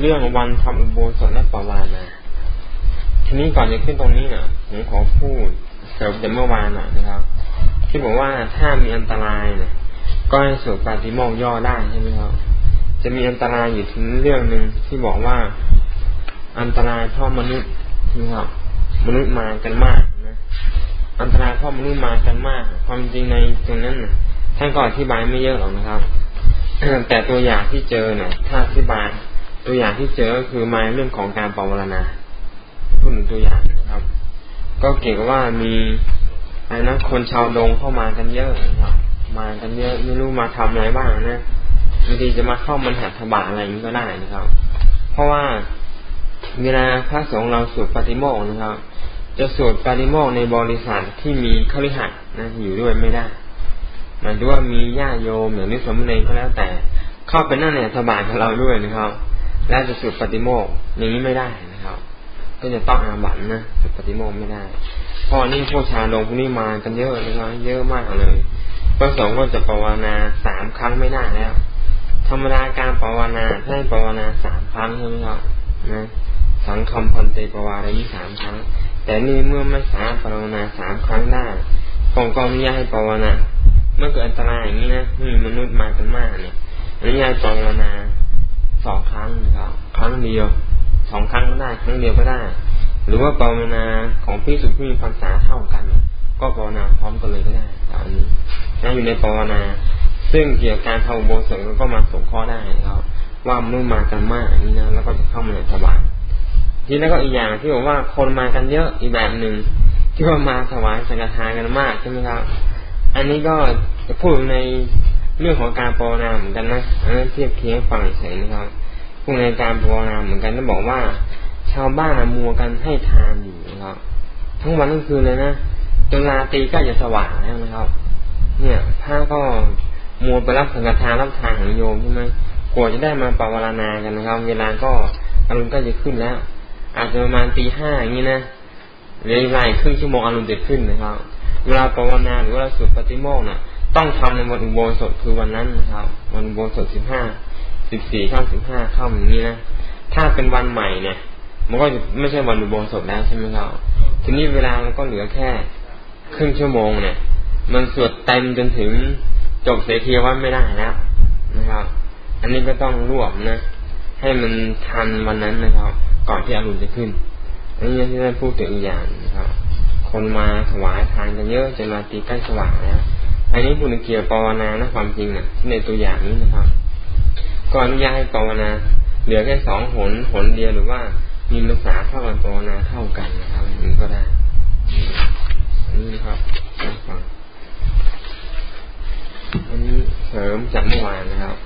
เรื่องวันทำอุโบสถและปวานาทีนี้ก่อนจะขึ้นตรงนี้เนี่ยผมขอพูดเสริมจากเมื่อวานหน่อยนะครับ ที่บอกว่าถ้ามีอันตรายเนี่ย ก็ให้สวดปาฏิโมกย่อได้ใช่ไหมครับ จะมีอันตรายอยู่ถึงเรื่องหนึ่งที่บอกว่าอันตรายเพราะมนุษย์นะครับมนุษย์มากันมากนะอันตรายเพราะมนุษย์มากันมาก ความจริงในตรงนั้นนะท่านก็อธิบายไม่เยอะหรอกนะครับแต่ตัวอย่างที่เจอเนี่ยถ้าอธิบาย ตัวอย่างที่เจอก็คือมาเรื่องของการปรารณาพูดถึงตัวอย่างนะครับ ก็เกี่ยวกับว่ามีอะไรนะคนชาวดงเข้ามากันเยอะนะครับมากันเยอะไม่รู้มาทำอะไรบ้างนะบางทีจะมาเข้ามันหัตถบะอะไรนี้ก็ได้นะครับ เพราะว่าเวลาพระสงฆ์เราสวดปฏิโมกนะครับ จะสวดปฏิโมกในบริษัทที่มีขริหัดนะอยู่ด้วยไม่ได้หมายถึงว่ามีญาโยมอย่างนี้สมณีก็แล้วแต่ เข้าไปนั่งในธบาลของเราด้วยนะครับ แล้วจะสวดปฏิโมกอย่างนี้ไม่ได้นะครับก็จะต้องอาบัตนะสวดปฏิโมกไม่ได้เพราะนี่พวกชาดงพวกนี้มากันเยอะนะครับเยอะมากเลยพระสงฆ์ก็จะภาวนาสามครั้งไม่ได้แล้ว ธรรมดาการภาวนาถ้าภาวนาสามครั้งใช่ไหมครับนะสังคำพันเตปวาระนี้สามครั้ง แต่นี่เมื่อไม่สามภาวนาสามครั้งได้คงก็ไม่ยากให้ภาวนาเมื่อเกิดอันตรายอย่างนี้นะมีมนุษย์มากันมากเนี่ยอนุญาตภาวนา สองครั้งนะครับ ครั้งเดียวสองครั้งก็ได้ ครั้งเดียวก็ได้ หรือว่าภาวนาของพิสุทธิ์ที่มีภาษาเท่ากัน ก็ภาวนาพร้อมกันเลยก็ได้อันนี้นั่อยู่ในภาวนา ซึ่งเกี่ยวกับการทำโบสถ์ก็มาส่งข้อได้นะครับ ว่ามนุษย์มากันมากนี่นะแล้วก็จะเข้ามาในถวายทีนี้ก็อีกอย่างที่บอกว่าคนมากันเยอะอีกแบบหนึ่งที่ว่ามาถวายสังฆทานกันมากใช่ไหมครับ อันนี้ก็จะพูดใน เรื่องของการภาวนาเหมือนกันนะอันนั้นเทียบเคียงฟังเฉยนะครับพูดในการภาวนาเหมือนกันต้องบอกว่า ชาวบ้านมัวกันให้ทานอยู่นะครับทั้งวันทั้งคืนเลยนะจนราตรีก็จะสว่างแล้วนะครับ เนี่ยพระก็มัวไปรับสังฆทานรับทานของโยมใช่ไหมกว่าจะได้มาปรารณากันนะครับ เวลาก็อารมณ์ก็จะขึ้นแล้ว อาจจะประมาณตีห้าอย่างนี้นะเรื่อยๆครึ่งชั่วโมงอารมณ์จะขึ้นนะครับ เวลาปรารณาหรือว่าสุดปฏิโมกข์น่ะ ต้องทำในวันอุโบสถคือวันนั้นนะครับ วันอุโบสถสิบห้าสิบสี่ข้ามสิบห้าข้ามอย่างนี้นะถ้าเป็นวันใหม่เนี่ย มันก็ไม่ใช่วันอุโบสถแล้วใช่ไหมครับทีนี้เวลามันก็เหลือแค่ครึ่งชั่วโมงเนี่ย มันสวดเต็มจนถึงจบเสียทีว่าไม่ได้แล้วนะครับ อันนี้ก็ต้องรวบนะ ให้มันทันวันนั้นนะครับ ก่อนที่อรุณจะขึ้นอันนี้ที่ท่านพูดถึงอีกอย่างนะครับ คนมาถวายทานกันเยอะจนมาตีใกล้สว่างแล้ว อันนี้พูดถึงเกี่ยวกับภาวนานะความจริงนะที่ในตัวอย่างนี้นะครับก็อนุญาตให้ภาวนาเหลือแค่สองหนหนเดียวหรือว่ามีภาษาเท่ากันภาวนาเท่ากันนะครับนี่ก็ได้อันนี้ครับฟังอันนี้เสริมจากเมื่อวานนะครับ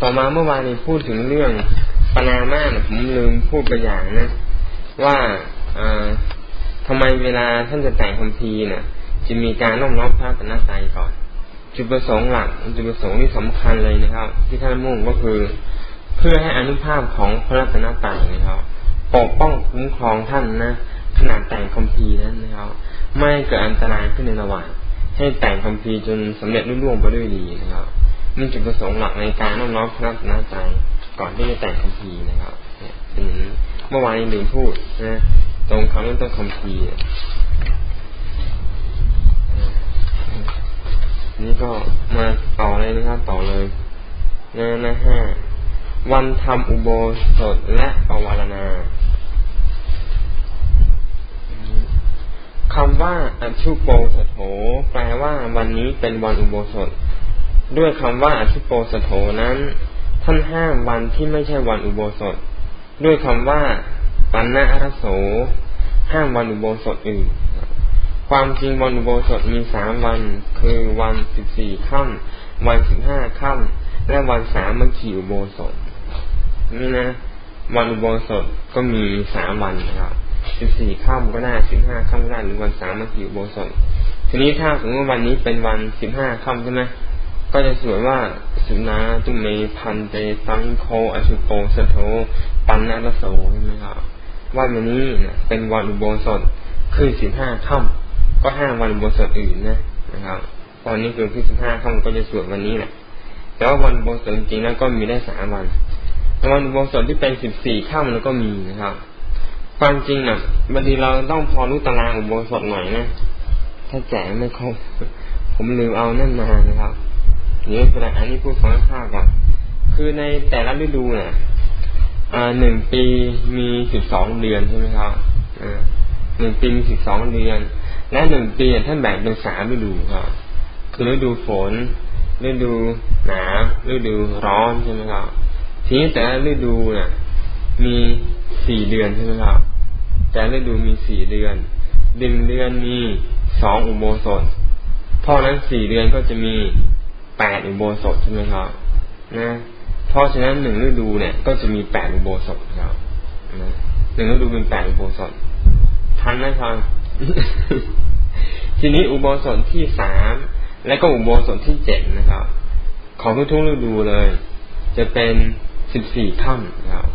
ต่อมาเมื่อวานนี้พูดถึงเรื่องปนามานะผมลืมพูดไปอย่างนะว่าทำไมเวลาท่านจะแต่งคัมภีร์นี่ย จะมีการน้อมรับพระตนะใจก่อน จุดประสงค์หลักจุดประสงค์ที่สำคัญเลยนะครับ ที่ท่านมุ่งก็คือ เพื่อให้อนุภาพของพระรัตนตรัยนะครับปกป้องคุ้มครองท่านนะขนาดแต่งคัมภีร์นั้นนะครับ ไม่เกิดอันตรายขึ้นในระหว่างให้แต่งคัมภีร์จนสำเร็จรุ่งร่วงไปด้วยดีนะครับนี่จุดประสงค์หลักในการน้อมน้อมพระนาใจก่อนที่จะแต่งคัมภีร์นะครับเป็นเมื่อวานนี้ลืมพูดนะตรงคำนั้นต้องคัมภี นี่ก็มาต่อเลยนะครับต่อเลยนะนะห้าวันทำอุโบสถและปวารณาคำว่าอัชุโปสโถ แปลว่าวันนี้เป็นวันอุโบสถ ด้วยคำว่าอธิโปสโถนั้น ท่านห้ามวันที่ไม่ใช่วันอุโบสถ ด้วยคำว่าปันนาอรโส ห้ามวันอุโบสถอื่น ความจริงวันอุโบสถมีสามวัน คือวันสิบสี่ค่ำวันสิบห้าค่ำและวันสามมัคีอุโบสถนี่นะ วันอุโบสถก็มีสามวันนะครับสิบสี่ค่ำก็ได้สิบห้าค่ำก็ได้หรือวันสามมัคีอุโบสถทีนี้ถ้าสมมติวันนี้เป็นวันสิบห้าค่ำใช่ไหมก็จะสวยว่าสุนาตุเมพันเตสังโคอชุโปสโทปันนาลโสใช่ไหมครับว่าวันนี้นะเป็นวันอุโบสถคือสิบห้าค่ำ ก็ห้าวันอุโบสถอื่นนะนะครับ ตอนนี้คือคือสิบห้าค่ำก็จะสวดวันนี้แหละแต่ว่าวันอุโบสถจริงๆแล้วก็มีได้สามวันวันอุโบสถที่เป็นสิบสี่ข้ามแล้วก็มีนะครับความจริงนะบางทีเราต้องพอรู้ตารางอุโบสถหน่อยนะถ้าแจกไม่ครบผมลืมเอานั่นมานะครับเดี๋ยวเป็นอันนี้พูดฟังข้าวก่อนคือในแต่ละฤดูเนี่ยหนึ่งปีมีสิบสองเดือนใช่ไหมครับหนึ่งปีมีสิบสองเดือน และหนึ่งปีท่านแบ่งเป็นสามฤดูครับคือฤดูฝนฤดูหนาวฤดูร้อนใช่ไหมครับทีนี้แต่ฤดูเนี่ยมีสี่เดือนใช่ไหมครับแต่ฤดูมีสี่เดือนหนึ่งเดือนมีสองอุโบสถเพราะนั้นสี่เดือนก็จะมีแปดอุโบสถใช่ไหมครับนะเพราะฉะนั้นหนึ่งฤดูเนี่ย ก็จะมีแปดอุโบสถครับหนึ่งฤดูเป็นแปดอุโบสถทันไหมครับ ทีนี้อุโบสถที่สามและก็อุโบสถที่เจ็ดนะครับ ของทุกๆฤดูเลย จะเป็นสิบสี่ค่ำครับ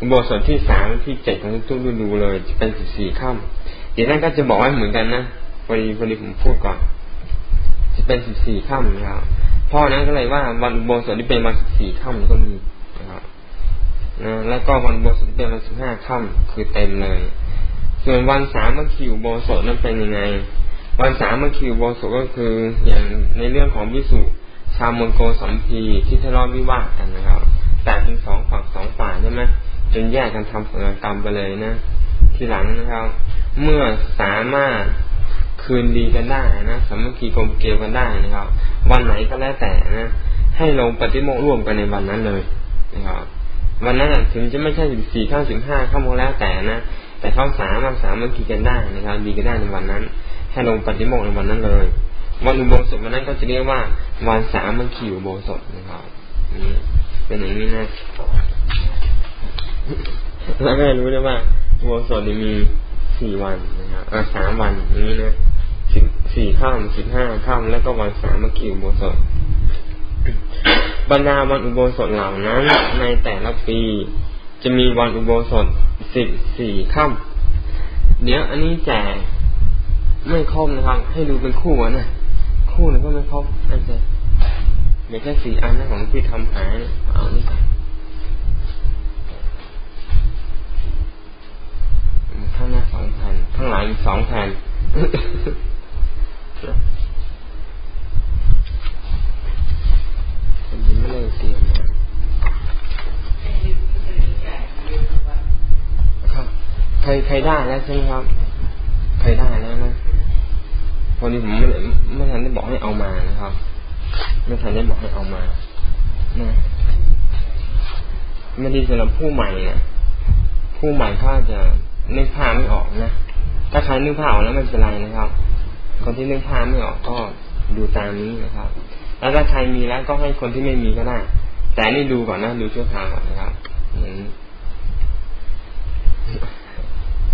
อุโบสถที่สามที่เจ็ดของทุกๆฤดูเลย จะเป็นสิบสี่ค่ำเดี๋ยวนั่นก็จะบอกว่าเหมือนกันนะพอดีพอดีผมพูดก่อน จะเป็นสิบสี่ค่ำนะครับพ่อนั้นก็เลยว่าวันอุโบสถที่เป็นวันสิบสี่ค่ำก็มีนะครับนะแล้วก็วันอุโบสถที่เป็นวันสิบห้าค่ำคือเต็มเลย ส่วนวันสามมัคคิวโบสถนั้นเป็นยังไง วันสามมัคคิวโบสถก็คืออย่างในเรื่องของวิสุชาวมณโกสัมพีที่ทะเลาะวิวาทกันนะครับ แต่เป็นสองฝั่งสองฝ่ายใช่ไหมจนแยกกันทำกรรมไปเลยนะ ทีหลังนะครับ เมื่อสามารถคืนดีกันได้นะสามัคคีกลมเกลียวกันได้นะครับ วันไหนก็แล้วแต่นะ ให้ลงปฏิโมกร่วมกันในวันนั้นเลยนะครับวันนั้นถึงจะไม่ใช่สิบสี่ข้าสิบห้าข้าโมงแล้วแต่นะ แต่เขาสามารถสามัคคีกันได้นะครับ ดีกันได้ในวันนั้นให้ลงปฏิโมกในวันนั้นเลย วันอุโบสถวันนั้นก็จะเรียกว่าวันสามัคคีอุโบสถนะครับนี่เป็นอย่างนี้นะแล้วก็รู้ได้ว่าอุโบสถมีสี่วันนะครับสามวันนี้นะสิบสี่ข้ามสิบห้าข้ามแล้วก็วันสามเมื่อกี้อุโบสถบรรดาวันอุโบสถเหล่านั้น ในแต่ละปีจะมีวันอุโบสถ สิบสี่ข้ามเดี๋ยวอันนี้แจกไม่ครบนะครับ ให้ดูเป็นคู่นะคู่นึงก็ไม่ครบอันเจเดี๋ยวแค่สี่อันนะของพี่ทำหายเอานี่ไปข้างหน้าสองแผ่นข้างหลังสองแผ่นคนนี้ไม่ได้เตรียมครั ใครใครได้แล้วใช่ไหมครับใครได้แล้วนะวันนี้ผมไม่ไม่ทันได้บอกให้เอามานะครับ ไม่ทันได้บอกให้เอามานะไม่ดีสำหรับผู้ใหม่นะผู้ใหม่เขาจะนึกภาพไม่ออกนะถ้าใครนึกภาพออกแล้วไม่เป็นไรนะครับ คนที่นึกภาพไม่ออกก็ดูตามนี้นะครับ แล้วถ้าใครมีแล้วก็ให้คนที่ไม่มีก็ได้ แต่นี่ดูก่อนนะดูชั่วคราวก่อนนะครับอย่างนี้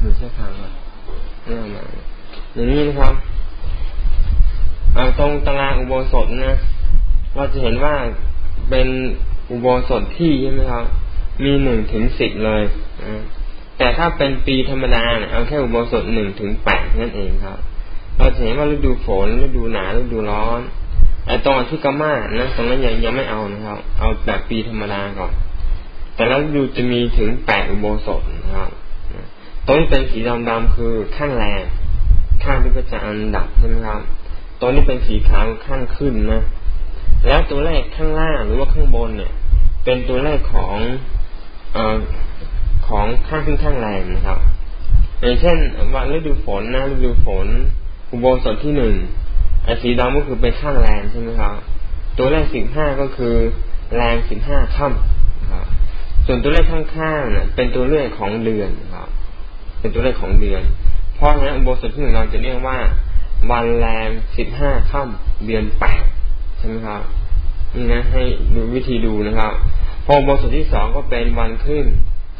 ดูชั่วคราวก่อนนี่อย่างนี้นะครับเอาตรงตารางอุโบสถนะ เราจะเห็นว่าเป็นอุโบสถที่ใช่ไหมครับ มีหนึ่งถึงสิบเลยนะแต่ถ้าเป็นปีธรรมดาเนี่ยเอาแค่อุโบสถหนึ่งถึงแปดนั่นเองครับ เราจะเห็นว่าฤดูฝนฤดูหนาวฤดูร้อนไอตรงที่กามานะตรงนั้นยังยังไม่เอานะครับ เอาแบบปีธรรมดาก่อน แต่แล้วดูจะมีถึงแปดอุโบสถนะครับ ตรงที่เป็นสีดำๆคือข้างแรงข้างที่ก็จะอันดับใช่ไหมครับตรงนี้เป็นสีขาวข้างขึ้นนะแล้วตัวเลขข้างล่างหรือว่าข้างบนเนี่ย เป็นตัวเลขของอของข้างขึ้นข้างแรงนะครับอย่างเช่นวันฤดูฝนนะฤดูฝนอุโบสถที่หนึ่งไอ้สีดำก็คือเป็นข้างแรงใช่ไหมครับ ตัวเลขสิบห้าก็คือแรงสิบห้าค่ำนะครับส่วนตัวเลขข้างๆเนี่ยเป็นตัวเลขของเดือนครับ เป็นตัวเลขของเดือน เพราะฉะนั้นอุโบสถที่หนึ่งเราจะเรียกว่า วันแรงสิบห้าค่ำเดือนแปดใช่ไหมครับนี่นะ ให้ดูวิธีดูนะครับ พออุโบสถที่สองก็เป็นวันขึ้น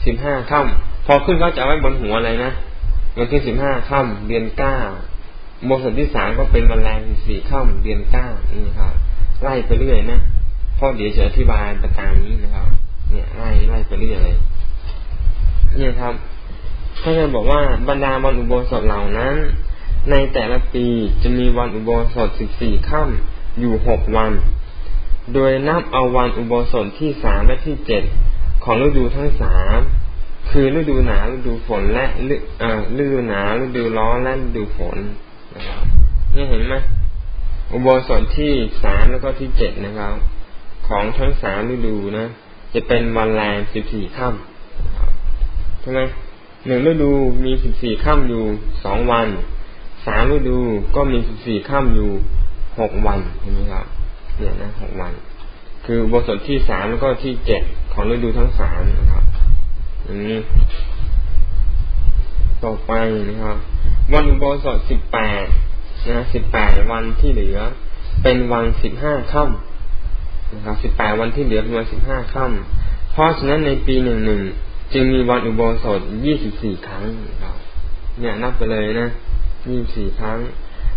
สิบห้าค่ำพอขึ้นก็จะไว้บนหัวเลยนะวันที่สิบห้าค่ำเดือนเก้าโมสถที่สามก็เป็นวันแรงสี่ค่ำเดือนเก้านี่ครับไล่ไปเรื่อยนะพ่อเดี๋ยวจะอธิบายประการนี้นะครับ เนี่ยไล่ไล่ไปเรื่อยเลยเนี่ยครับ ท่านจะบอกว่าบรรดาวันอุโบสถเหล่านั้น ในแต่ละปีจะมีวันอุโบสถสิบสี่ค่ำอยู่หกวัน โดยนับเอาวันอุโบสถที่สามและที่เจ็ดของฤดูทั้งสามคือฤดูหนาวฤดูฝนและฤดูหนาวฤดูร้อนและฤดูฝนนะครับนี่เห็นไหมอุโบสถที่สามแล้วก็ที่เจ็ดนะครับ ของทั้งสามฤดูนะ จะเป็นวันแรมสิบสี่ค่ำใช่ไหม หนึ่งฤดูมีสิบสี่ค่ำอยู่สองวันสามฤดูก็มีสิบสี่ค่ำอยู่หกวันใช่ไหมครับเนี่ยนะหกวัน คืออุโบสถที่สามแล้วก็ที่เจ็ดของฤดูทั้งสามนะครับอย่างนี้ต่อไปนะครับ วันอุโบสถสิบแปดนะสิบแปดวันที่เหลือ เป็นวันสิบห้าค่ำนะครับสิบแปดวันที่เหลือเป็นวันสิบห้าค่ำเพราะฉะนั้นในปีหนึ่งหนึ่ง จึงมีวันอุโบสถยี่สิบสี่ครั้งเนี่ยนับไปเลยนะยี่สิบสี่ครั้ง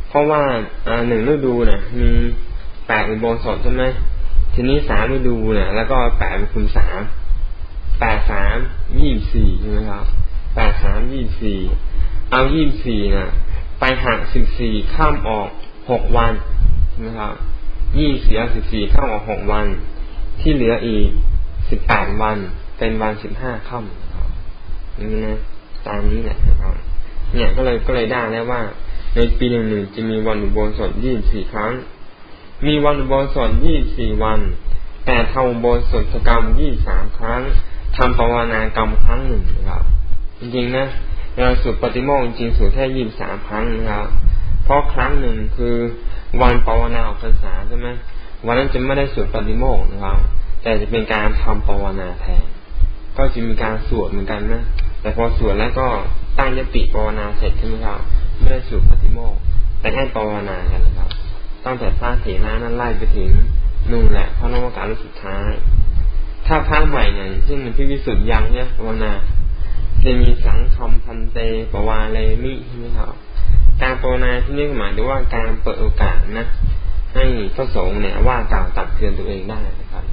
เพราะว่าอหนึ่งฤดูเนี่ยมีแปดอุโบสถใช่ไหมทีนี้สามฤดูเนี่ยแล้วก็แปดคูณสามแปดสามยี่สี่ใช่ไหมครับแปดสามยี่สี่เอายี่สี่นะไปหักสิบสี่ข้ามออกหกวันใช่ไหมครับยี่สี่เอาสิบสี่ข้ามออกหกวัน ที่เหลืออีกสิบแปดวัน เป็นวันสิบห้าข้ามนี่นะตามนี้แหละนะครับ เนี่ยก็เลยก็เลยได้แล้วว่า ในปีหนึ่งหนึ่งจะมีวันอุโบสถยี่สี่ครั้ง มีวันอุโบสถยี่สี่วัน แต่ทำอุโบสถกรรมยี่สามครั้งทำภาวนากรรมครั้งหนึ่งนะครับ จริงๆนะเราสุดปฏิโมกจริงๆสุดแค่ยี่สามครั้งนะครับ เพราะครั้งหนึ่งคือวันภาวนาออกพรรษาใช่ไหมวันนั้นจะไม่ได้สุดปฏิโมกนะครับ แต่จะเป็นการทำภาวนาแทน ก็จะมีการสวดเหมือนกันนะแต่พอสวดแล้วก็ตั้งยติภาวนาเสร็จใช่ไหมครับไม่ได้สุดปฏิโมกแต่ให้ภาวนากันนะครับตั้งแต่พระเถระนั้นไล่ไปถึงนู่นแหละพระนวการสุดท้าย ถ้าพระใหม่เนี่ยซึ่งพิวิสุทธิ์ยังเนี่ยภาวนาจะมีสังคำพันเตปวาเลมิใช่ไหมครับการภาวนาที่นี่หมายถึงว่าการเปิดโอกาสนะให้พระสงฆ์เนี่ยว่ากล่าวตักเตือนตัวเองได้นะครับ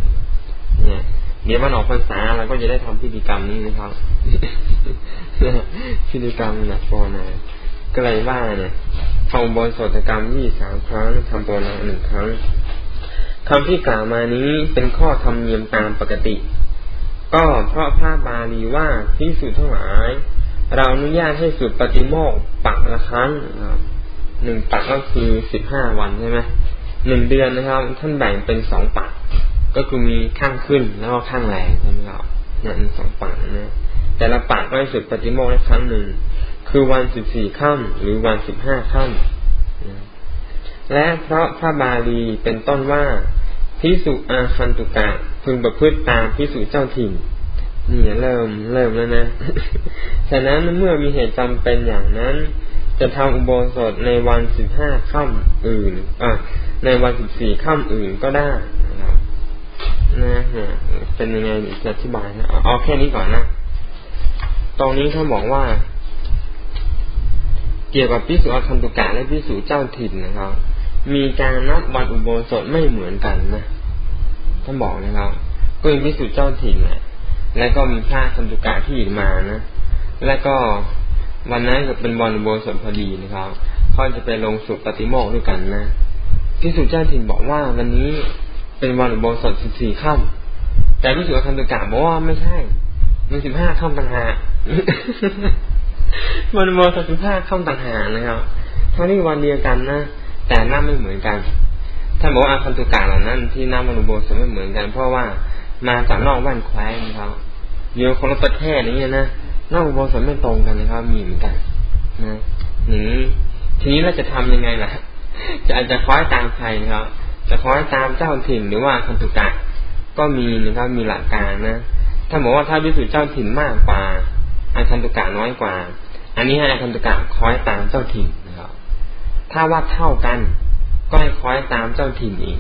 เนี่ย เดี๋ยววันออกพรรษาเราก็จะได้ทำพิธีกรรมนี้นะครับพิธีกรรมนะภาวนาก็เลยว่าเนี่ยทำบนสดกรรมยี่สามครั้งทำภาวนาหนึ่งครั้งคำที่กล่าวมานี้เป็นข้อธรรมเนียมตามปกติ ก็เพราะพระบาลีว่าพิสูจทั้งหลาย เราอนุญาตให้สุดปฏิโมกปักละครั้งหนึ่งปักก็คือสิบห้าวันใช่ไหมหนึ่งเดือนนะครับ ท่านแบ่งเป็นสองปัก ก็คือมีข้างขึ้นแล้วก็ข้างแรงใช่ไหมครับเนี่ยสองปักนะแต่ละปักก็ให้สุดปฏิโมกได้ครั้งหนึ่งคือวันสิบสี่ค่ำหรือวันสิบห้าค่ำและเพราะพระบาลีเป็นต้นว่าพิสุอาคันตุกะพึงประพฤติตามพิสุเจ้าถิ่นนี่เริ่มเริ่มแล้วนะ ฉะนั้นเมื่อมีเหตุจำเป็นอย่างนั้น จะทำอุโบสถในวันสิบห้าค่ำอื่นอะในวันสิบสี่ค่ำอื่นก็ได้ นะครับนะฮะเป็นยังไงจะอธิบายนะเอาแค่นี้ก่อนนะ ตรงนี้เขาบอกว่า เกี่ยวกับพิสุอาคันตุกะและพิสุเจ้าถิ่นนะครับ มีการนับวันอุโบสถไม่เหมือนกันนะท่านบอกนะครับ ก็มีพิสุเจ้าถิ่นนะแล้วก็มีพระคันตุกะที่มานะแล้วก็วันนั้นก็เป็นวันอุโบสถพอดีนะครับเขาจะไปลงสุปฏิโมกข์ด้วยกันนะพิสุเจ้าถิ่นบอกว่าวันนี้ เป็นวันอุโบสถสิบสี่ค่ำแต่พิสุคันตุกะบอกว่าไม่ใช่มันสิบห้าค่ำต่างหากวันอุโบสถสิบห้าค่ำต่างหากนะครับทั้งนี้วันเดียวกันนะแต่น้ำไม่เหมือนกันท่านบอกว่าอาคันตุกะเหล่านั้น ที่น้ำมนุโบสไม่เหมือนกัน เพราะว่ามาจากนอกบ้านแคว้นนะครับอยู่คนละประเทศนี้นะนอกโบสไม่ตรงกันนะครับ มีเหมือนกันนะนี้ทีนี้เราจะทำยังไงล่ะ จะอาจจะคล้อยตามใครนะครับ จะคอยตามเจ้าถิ่นหรือว่าคันตุกะก็มีนะครับมีหลักการนะถ้าบอกว่าถ้าพิสูจน์เจ้าถิ่นมากกว่าอาคันตุกะน้อยกว่า อันนี้ให้อาคันตุกะคอยตามเจ้าถิ่นนะครับ ถ้าว่าเท่ากัน ก็ให้คอยตามเจ้าถิ่นอีก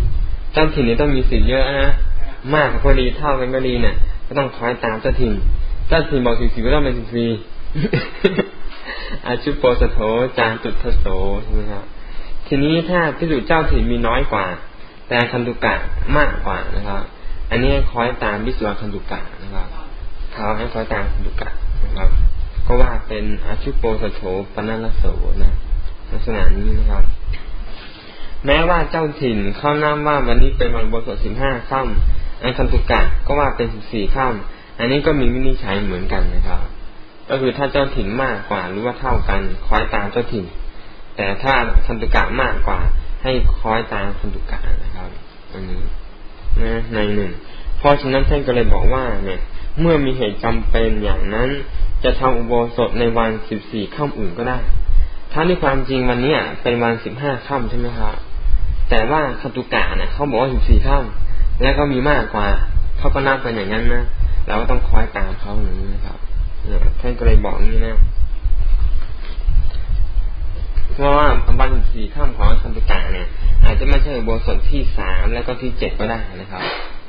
เจ้าถิ่นนี้ต้องมีสิทธิ์เยอะนะมากก็ดีเท่ากันก็ดีเนี่ยก็ต้องคอยตามเจ้าถิ่น เจ้าถิ่นบอกสิสิก็ต้องเป็นสิสีอาชุโปสโถจางจุทโสใช่ไหมครับทีนี้ถ้าพิสูจูเจ้าถิ่นมีน้อยกว่า แต่คันตุกะมากกว่านะครับ อันนี้คอยตามพิสุคันตุกะนะครับเขาให้คอยตามคันตุกะนะครับ ก็ว่าเป็นอาชุโปสโถปนัลโสนะลักษณะนี้นะครับ แม้ว่าเจ้าถิ่นเข้าน้ำว่าวันนี้เป็นวันบวชสิบห้าค่ำอันคันตุกะก็ว่าเป็นสิบสี่ค่ำอันนี้ก็มีวินิจฉัยเหมือนกันนะครับ ก็คือถ้าเจ้าถิ่นมากกว่าหรือว่าเท่ากันคอยตามเจ้าถิ่น แต่ถ้าคันตุกะมากกว่า ให้คอยตามคันตุกะนะครับ อันนี้นะในหนึ่งเพราะฉะนั้นท่านก็เลยบอกว่า เนี่ย เมื่อมีเหตุจำเป็นอย่างนั้น จะทำอุโบสถในวันสิบสี่ค่ำอื่นก็ได้ถ้าในความจริงวันนี้เป็นวันสิบห้าค่ำใช่ไหมครับแต่ว่าคัตุกะเนี่ยเขาบอกว่าสิบสี่ค่ำแล้วก็มีมากกว่าเขาก็นับเป็นอย่างนั้นนะเราก็ต้องคอยตามเขาอย่างนี้นะครับท่านก็เลยบอกนี้นะ เพราะว่าวันสี่ข้ามของคันตุกะเนี่ย อาจจะไม่ใช่โบสถที่สามแล้วก็ที่เจ็ดก็ได้นะครับ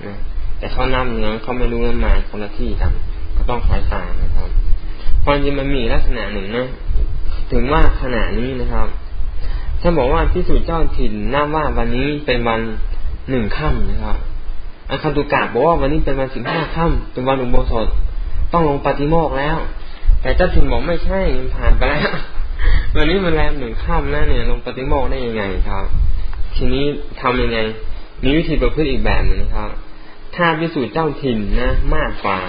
นะแต่เขานำเนื้อเขาไม่รู้นมาคนละที่กันก็ต้องคอยตามนะครับความจริงมันมีลักษณะหนึ่งนะถึงว่าขณะนี้นะครับท่าบอกว่าพิสูจน์เจ้าถิ่นน่าว่าวันนี้เป็นวันหนึ่งค่ำนะครับอันคันตุกะบอกว่าวันนี้เป็นวันสิบห้าค่ำเป็นวันอุโบสถต้องลงปฏิโมกแล้ว แต่เจ้าถิ่นบอกไม่ใช่มันผ่านไปแล้ว วันนี้มันแรมหนึ่งค่ำนะเนี่ย ลงปฏิโมกได้ยังไงครับ ทีนี้ทำยังไง มีวิธีประพฤติอีกแบบหนึ่งครับ ถ้าพิสูจน์เจ้าถิ่นนะ มากกว่า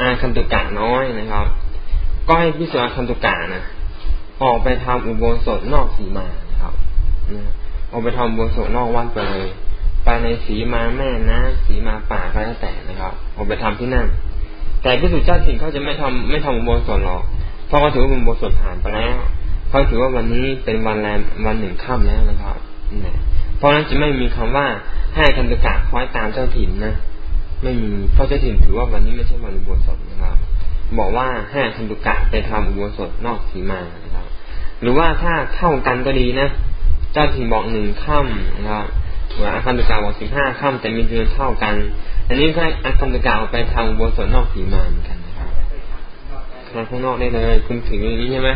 อาคันตุกะน้อยนะครับ ก็ให้พิสูจน์อาคันตุกะนะออกไปทำอุโบสถนอกสีมานะครับออกไปทำอุโบสถนอกวัดไปเลยไปในสีมาแม่นะสีมาป่าก็แล้วแต่นะครับผมไปทำที่นั่น แต่พิสุทธิ์เจ้าถิ่นเขาจะไม่ทำไม่ทำอุโบสถหรอกเพราะเขาถือว่าอุโบสถผ่านไปแล้ว เขาถือว่าวันนี้เป็นวันแรมวันหนึ่งค่ำแล้วนะครับนะเพราะนั้นจะไม่มีคำว่าให้คันตุกะคอยตามเจ้าถิ่นนะไม่มีเพราะเจ้าถิ่นถือว่าวันนี้ไม่ใช่วันอุโบสถนะครับบอกว่าให้คันตุกะไปทำอุโบสถนอกสีมานะครับ หรือว่าถ้าเท่ากันก็ดีนะเจ้าถิ่นบอกหนึ่งค่ำนะครับว่าอาคันตุกาบอกสิบห้าค่ำแต่มีเดือนเท่ากัน อันนี้ก็อาคันตุกาออกไปทางบส่วนนอกสีมาเหมือนกันนะครับทางข้างนอกได้เลยคุณถืออย่างนี้ใช่ไหม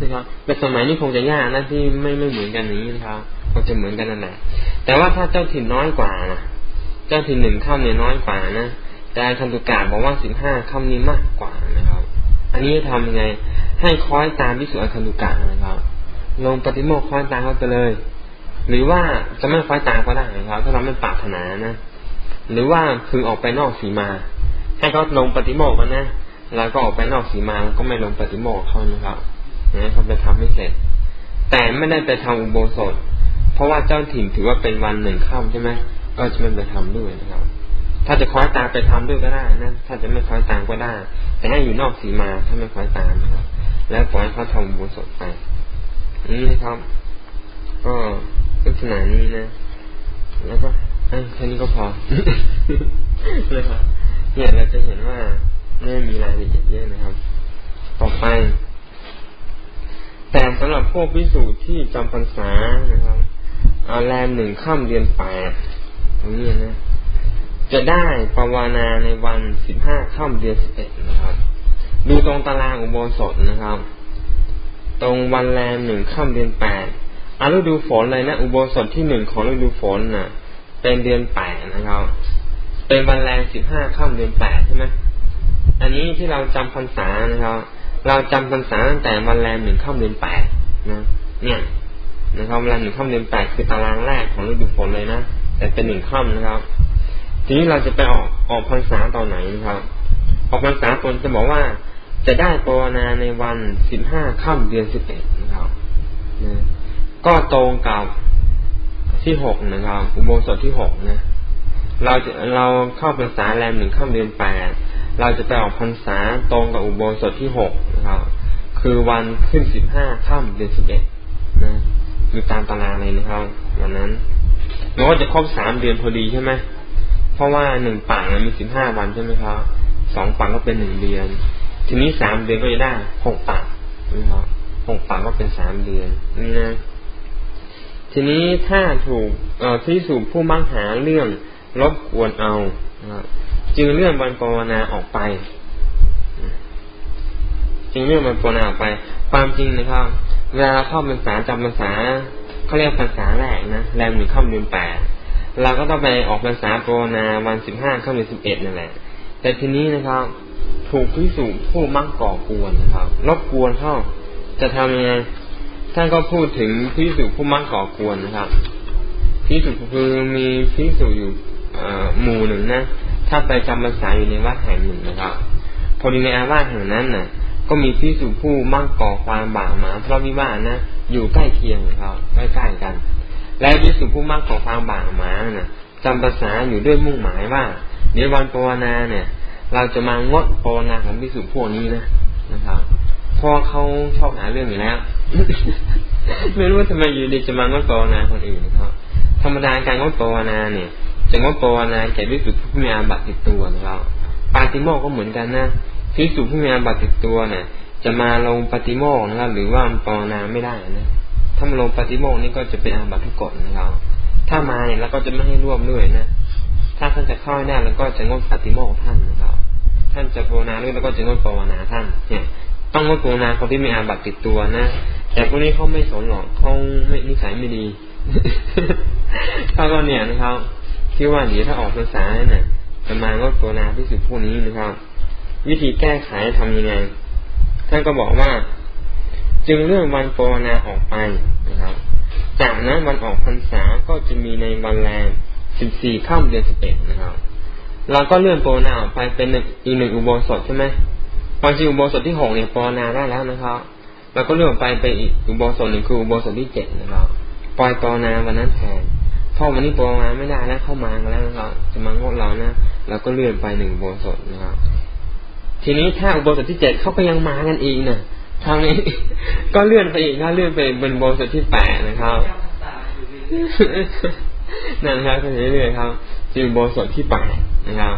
นะครับแต่สมัยนี้คงจะยากนะที่ไม่ไม่เหมือนกันอย่างนี้นะครับก็จะเหมือนกันนั่นแหละแต่ว่าถ้าเจ้าถิ่นน้อยกว่านะเจ้าถิ่นหนึ่งค่ำเนี่ยน้อยกว่านะแต่คันตุกาบอกว่าสิบห้าค่ำนี้มากกว่านะครับ อันนี้ทำยังไง ให้คอยตามพิสุอาคันตุกานะครับ ลงปฏิโมกคอยตามเขาไปเลย หรือว่าจะไม่คอยตามก็ได้นะครับ ถ้าเราไม่ปรารถนานะหรือว่าคือออกไปนอกสีมาให้เขาลงปฏิโมกกันนะแล้วก็ออกไปนอกสีมาก็ไม่ลงปฏิโมกเขานะครับ นะเขาไปทำไม่เสร็จ แต่ไม่ได้ไปทำอุโบสถ เพราะว่าเจ้าถิ่นถือว่าเป็นวันหนึ่งค่ำใช่ไหมก็จะไม่ไปทำด้วยนะครับ ถ้าจะคอยตามไปทำด้วยก็ได้นะถ้าจะไม่คอยตามก็ได้ แต่ให้อยู่นอกสีมาถ้าไม่คอยตามนะครับ แล้วปล่อยเขาทำอุโบสถไปนี่นะครับ ก็ลักษณะนี้นะ แล้วก็แค่นี้ก็พอนะครับเนี่ยเราจะเห็นว่าไม่มีรายละเอียดเยอะนะครับ ต่อไป แต่สำหรับพวกพิสูจน์ที่จำพรรษานะครับอาแรมหนึ่งข้ามเดือนแปดตรงนี้นะ จะได้ปวานาในวันสิบห้าข้ามเดือนสิบเอ็ดนะครับ ดูตรงตารางอุโบสถนะครับ ตรงวันแรมหนึ่งข้ามเดือนแปดอาฤดูฝนเลยนะอุโบสถที่หนึ่งของฤดูฝนนะ่ะ เป็นเดือนแปดนะครับ เป็นวันแรงสิบห้าข้ามเดือนแปดใช่ไหมอันนี้ที่เราจำพรรษานะครับ เราจำพรรษาตั้งแต่วันแรงหนึ่งข้ามเดือนแปดนะ เนี่ยนะครับวันแรงหนึ่งข้ามเดือนแปดคือตารางแรกของฤดูฝนเลยนะแต่เป็นหนึ่งข้ามนะครับ ทีนี้เราจะไปออกออกพรรษาตอนไหนนะครับ ออกพรรษาตนจะบอกว่าจะได้ปวนาในวันสิบห้าข้ามเดือนสิบเอ็ดนะครับนะก็ตรงกับที่หกนะครับ อุโบสถที่หกนะ เราจะเราเข้าพรรษาแรมหนึ่งข้ามเดือนแปด เราจะไปออกพรรษาตรงกับอุโบสถที่หกนะครับ คือวันขึ้นสิบห้าข้ามเดือนสิบเอ็ดนะดูตามตารางเลยนะครับ วันนั้นเราก็จะครบสามเดือนพอดีใช่ไหมเพราะว่าหนึ่งปังมีสิบห้าวันใช่ไหมครับสองปังก็เป็นหนึ่งเดือน ทีนี้สามเดือนก็จะได้หกปังนะครับหกปังก็เป็นสามเดือนนี่นะทีนี้ถ้าถูกที่สูบผู้มั่งหาเรื่องรบกวนเอา จึงเลื่อนวันปวนาออกไป จึงเลื่อนวันปวนาออกไป ความจริงนะครับ เวลาเราเข้าพรรษาจำพรรษาเขาเรียกพรรษาแรกนะแรมหนึ่งข้ามเดือนแปดเราก็ต้องไปออกพรรษาปวนาวันสิบห้าข้ามเดือนสิบเอ็ดนั่นแหละ แต่ทีนี้นะครับ ถูกพิสูจผู้มั่งก่อกวนนะครับ รบกวนเข้าจะทำยังไงท่านก็พูดถึงพิสุผู้มักก่อกวนนะครับพิสุคือมีพิสุอยู่หมู่หนึ่งนะ ทถ้าไปจำพรรษาอยู่ในวัดแห่งหนึ่งนะครับพอดีในอาวาสแห่งนั้นน่ะ ก็มีพิสุผู้มั่งก่อความบาปหมาเพราะวิวาทนะอยู่ใกล้เคียงครับใกล้ๆกัน และพิสุผู้มั่งก่อความบาปหมาน่ะจำภาษาอยู่ด้วยมุ่งหมายว่าเดี๋ยววันปวนาเนี่ย เราจะมางดปวนาของพิสุพวกนี้นะนะครับพอเขาชอบหาเรื่องอยู่แล้วไม่รู้ว่าทำไมอยู่ดีจะมางดปวนาคนอื่นนะครับธรรมดาการงดปวนาเนี่ย จะงดปวนาแก่พิสุผู้มีอาบัติติดตัวนะครับปาติโมกก็เหมือนกันนะพิสุผู้มีอาบัติติดตัวเนี่ยจะมาลงปฏิโมกนะครับ หรือว่าปวนาไม่ได้นะถ้ามาลงปฏิโมกนี่ก็จะเป็นอาบัติทุกกฎนะครับ ถ้ามาเนี่ยเราก็จะไม่ให้ร่วมด้วยนะถ้าท่านจะเข้าได้แล้วก็จะงดปฏิโมกท่านนะครับท่านจะภาวนาด้วยแล้วก็จะงดภาวนาท่าน เนี่ย ต้องงดภาวนาคนที่มีอาบัติติดตัวนะแต่พวกนี้เขาไม่สนหรอกเขาไม่นิสัยไม่ดีเขาก็เนี่ยนะครับ ที่ว่าเดี๋ยวถ้าออกภาษาเนี่ยจะมางดภาวนาที่สุดพวกนี้นะครับ วิธีแก้ไขทำยังไง ท่านก็บอกว่า จึงเรื่องวันภาวนาออกไปนะครับ จากนั้นวันออกพรรษาก็จะมีในวันแรมสิบสี่ข้ามเดือนสิบเอ็ดนะครับเราก็เลื่อนโปรนาออกไปเป็นอีกหนึ่งอุโบสถใช่ไหมวันที่อุโบสถที่หกเนี่ยโปรนาได้แล้วนะครับเราก็เลื่อนไปไปอีกอุโบสถหนึ่งคืออุโบสถที่เจ็ดนะครับปล่อยโปรนาวันนั้นแทน พอวันนี้โปรนาไม่ได้แล้วเข้ามาแล้วนะครับจะมางดเรานะเราก็เลื่อนไปหนึ่งโบสถนะครับ ทีนี้ถ้าอุโบสถที่เจ็ดเขาก็ยังมากันอีกนะทางนี้ก็เลื่อนไปอีกนะเลื่อนไปเป็นโบสถที่แปดนะครับนั่นครับเรื่อยๆครับจึงโบสถที่แปดนะครับ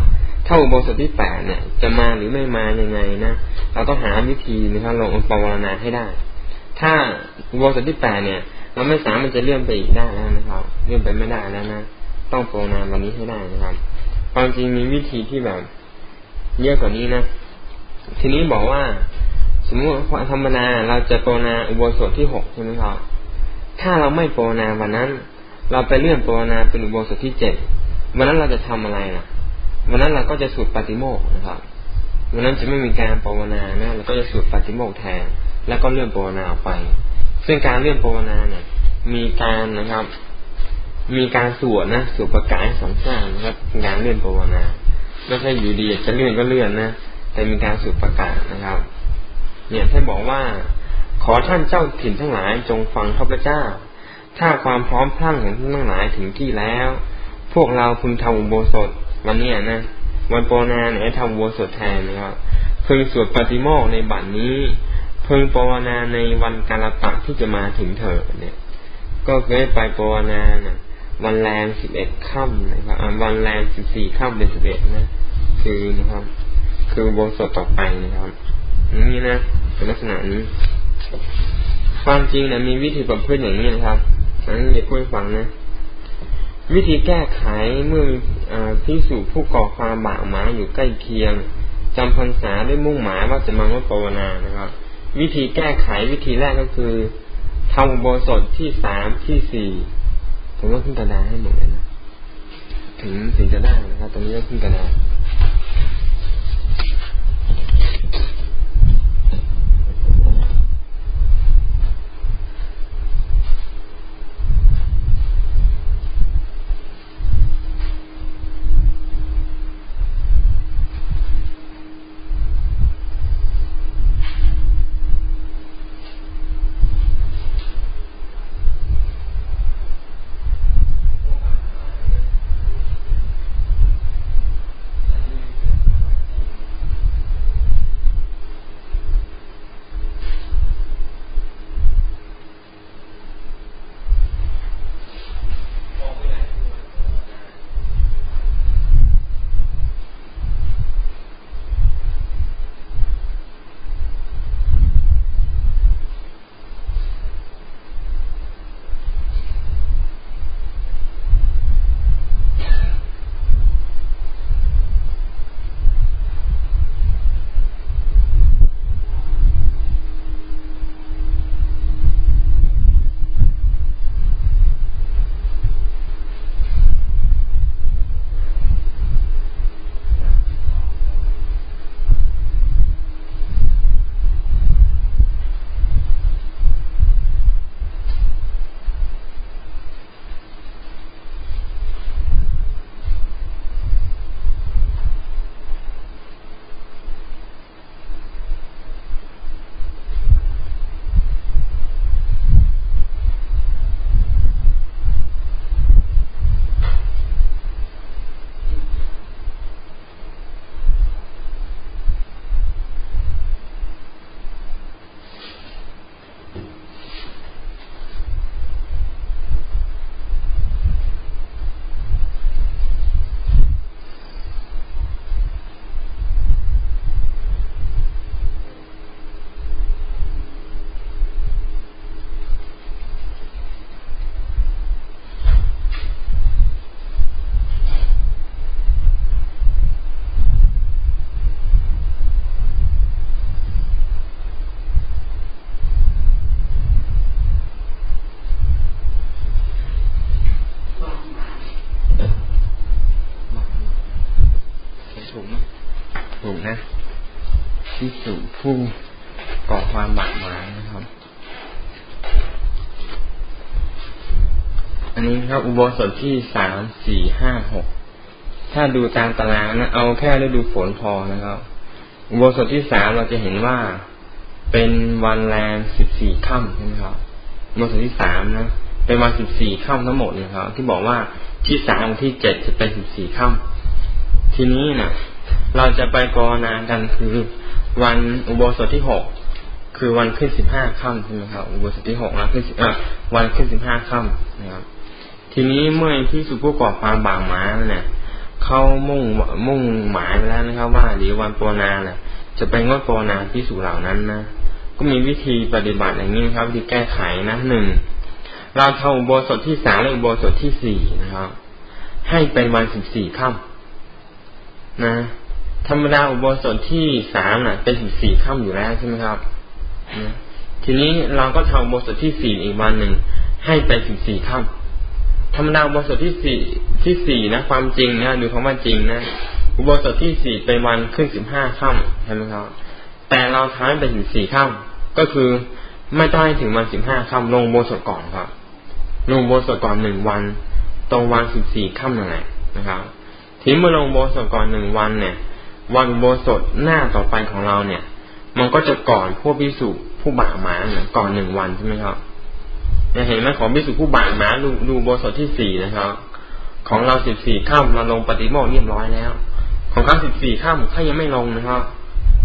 ถ้าอุโบสถที่แปดเนี่ย จะมาหรือไม่มายังไงนะเราต้องหาวิธีนะครับลงปวารณาให้ได้ ถ้าอุโบสถที่แปดเนี่ย เราไม่สามารถจะเลื่อนไปอีกได้แล้วนะครับ เลื่อนไปไม่ได้แล้วนะ ต้องโปรณาวันนี้ให้ได้นะครับ ความจริงมีวิธีที่แบบเยอะกว่านี้นะ ทีนี้บอกว่า สมมติธรรมนาเราจะโปรนาอุโบสถที่หกใช่ไหมครับ ถ้าเราไม่โปรนาวันนั้น เราไปเลื่อนโปรนาเป็นอุโบสถที่เจ็ดวันนั้นเราจะทำอะไรล่ะวันนั้นเราก็จะสูตรปฏิโมกนะครับวันนั้นจะไม่มีการโปรนานะเราก็จะสูตรปฏิโมกแทน แล้วก็เลื่อนโปรนาออกไป ซึ่งการเลื่อนโปรนาเนี่ย มีการนะครับ มีการสวดนะสวดประกาศสองสร้างนะครับการเลื่อนโปรนาไม่ใช่อยู่ดีจะเลื่อนก็เลื่อนนะแต่มีการสวดประกาศนะครับ เนี่ยท่านบอกว่า ขอท่านเจ้าถิ่นทั้งหลายจงฟังข้าพเจ้า ถ้าความพร้อมพรั่งของท่านทั้งหลายถึงที่แล้ว พวกเราพึงทำอุโบสถวันนี้นะวันโปนาเนี่ยทำอุโบสถแทนนะครับพึงสวดปฏิโมกในบัดนนี้ พึงปวนาในวันกาลปะที่จะมาถึงเถิดเนี่ย ก็เคยไปปวนานะวันแรงสิบเอ็ดค่ำนะครับวันแรงสิบสี่ค่ำเดือนสิบเอ็ดนะ คือนะครับ คือโบสถต่อไปนะครับ นี้นะเป็นลักษณะนี้ ความจริงนะมีวิธีประพฤติอย่างนี้นะครับอันนี้เดี๋ยวพูดฟังนะ วิธีแก้ไขเมื่อมีพิสูจผู้ก่อความบาปหมาอยู่ใกล้เคียงจำพรรษาด้วยมุ่งหมายว่าจะมาว่าภาวนานะครับ วิธีแก้ไขวิธีแรกก็คือทำอุโบสถที่สามที่สี่ผมว่าขึ้นกระดาษให้หมดเลยนะถึงถึงจะได้นะครับ ตรงนี้ก็ขึ้นกระดา นนี้ครับ อุโบสถที่สามสี่ห้าหกถ้าดูตามตารางนะเอาแค่ฤดูฝนพอนะครับ อุโบสถที่สามเราจะเห็นว่าเป็นวันแรมสิบสี่ค่ำใช่ไหมครับอุโบสถที่สามนะเป็นวันสิบสี่ค่ำทั้งหมดนะครับ ที่บอกว่าที่สามที่เจ็ดจะเป็นสิบสี่ค่ำทีนี้นะเราจะไปกรณากันคือวันอุโบสถที่หกคือวันขึ้นสิบห้าค่ำใช่ไหมครับอุโบสถที่หกนะขึ้นอะวันขึ้นสิบห้าค่ำนะครับ ทีนี้เมื่อที่สุผู้ก่อความบางหมาเนี่ยเขามุ่งมุ่งหมายไปแล้วนะครับ ว่าเดี๋ยววันปนาเนี่ยจะไปงดปนาที่สุเหล่านั้นนะก็มีวิธีปฏิบัติอย่างนี้ครับที่แก้ไขนะหนึ่งเราทำอุโบสถที่สามและอุโบสถที่สี่นะครับ ให้เป็นวันสิบสี่ค่ำนะธรรมดาอุโบสถที่สามน่ะ เป็นสิบสี่ค่ำอยู่แล้วใช่ไหมครับนะทีนี้เราก็ทำอุโบสถที่สี่อีกวันหนึ่งให้เป็นสิบสี่ค่ำ ธรรมดาอุโบสถที่สี่ที่สี่นะ ความจริงนะดูคำว่าจริงนะอุโบสถที่สี่เป็นวันขึ้นสิบห้าค่ำใช่ไหมครับ แต่เราทำให้เป็นสิบสี่ค่ำก็คือไม่ต้องให้ถึงวันสิบห้าค่ำลงโบสถก่อนครับ ลงโบสถก่อนหนึ่งวัน ตรงวันสิบสี่ค่ำนั่นแหละนะครับทีเมื่อลงโบสถก่อนหนึ่งวันเนี่ย วันโบสถหน้าต่อไปของเราเนี่ย มันก็จะก่อนพวกพิสุผู้บาหมานะก่อนหนึ่งวันใช่ไหมครับ เนี่ยเห็นไหมของพิสุผู้บาปหมาดูดูโบสถที่สี่นะครับ ของเราสิบสี่ข้ามเราลงปฏิโมกเรียบร้อยแล้ว ของเขาสิบสี่ข้ามเขายังไม่ลงนะครับ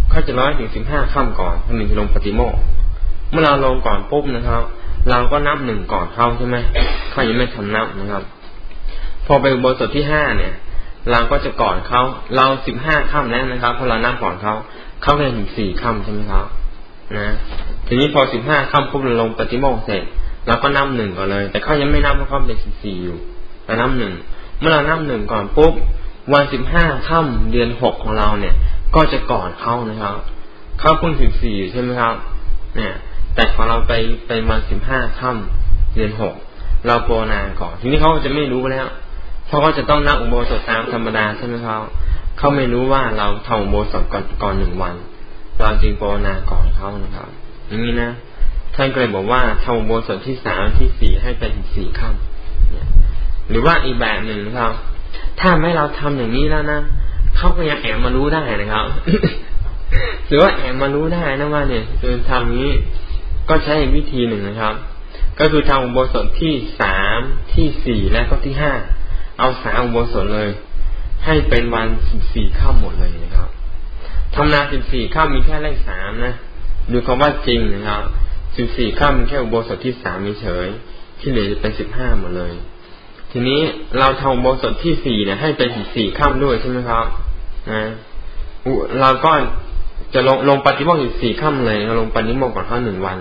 เขาจะร้อยถึงสิบห้าข้ามก่อนถึงจะลงปฏิโมกเมื่อเราลงก่อนปุ๊บนะครับ เราก็นับหนึ่งก่อนเขาใช่ไหมเขายังไม่ทำนับนะครับ พอไปโบสถที่ห้าเนี่ย เราก็จะก่อนเขาเราสิบห้าค่ำแล้วนะครับพอเรานั่งก่อนเขาเขาเป็นถึงสี่ค่ำใช่ไหมครับนะทีนี้พอสิบห้าค่ำปุ๊บเราลงปฏิโมกเสร็จ เราก็นับหนึ่งก่อนเลย แต่เขายังไม่นับเพราะเขาเป็นสิบสี่อยู่เรานับหนึ่งเมื่อเรานับหนึ่งก่อนปุ๊บวันสิบห้าค่ำเดือนหกของเราเนี่ย ก็จะก่อนเขานะครับ เขาพิ่งสิบสี่ใช่ไหมครับ เนี่ย แต่พองเราไปไปวันสิบห้าค่ำเดือนหกเราโปรนาก่อน ทีนี้เขาจะไม่รู้แล้วเพราะเขาจะต้องนับอุโบสถตามธรรมดาใช่ไหมครับเขาไม่รู้ว่าเราทำอุโบสถก่อนก่อนหนึ่งวัน เราจึงโปรนาก่อนเขานะครับอย่างนี้นะ ท่านก็เลยบอกว่าทำอุโบสถที่สามที่สี่ให้เป็นสี่ขั้นหรือว่าอีกแบบหนึ่งครับถ้าไม่เราทำอย่างนี้แล้วนะเขาก็ยังแอบมารู้ได้นะครับ หรือว่าแอบมารู้ได้นะว่าเนี่ยคือทำนี้ก็ใช้วิธีหนึ่งนะครับ ก็คือทำอุโบสถที่สามที่สี่และก็ที่ห้าเอาสามอุโบสถเลย ให้เป็นวันสิบสี่ข้าหมดเลยนะครับทำนาสิบสี่ข้ามมีแค่เลขสามนะดูคำว่าจริงนะครับ สิบสี่ข้ามมีแค่อุโบสถที่สามเฉยที่เหลือจะเป็นสิบห้าหมดเลย ทีนี้เราทำอุโบสถที่สี่เนี่ย ให้เป็นสิบสี่ข้ามด้วยใช่ไหมครับนะเราก็จะลงลงปฏิโมกข์สิบสี่ข้ามเลยเราลงปฏิโมกข์ก่อนเขาหนึ่งวัน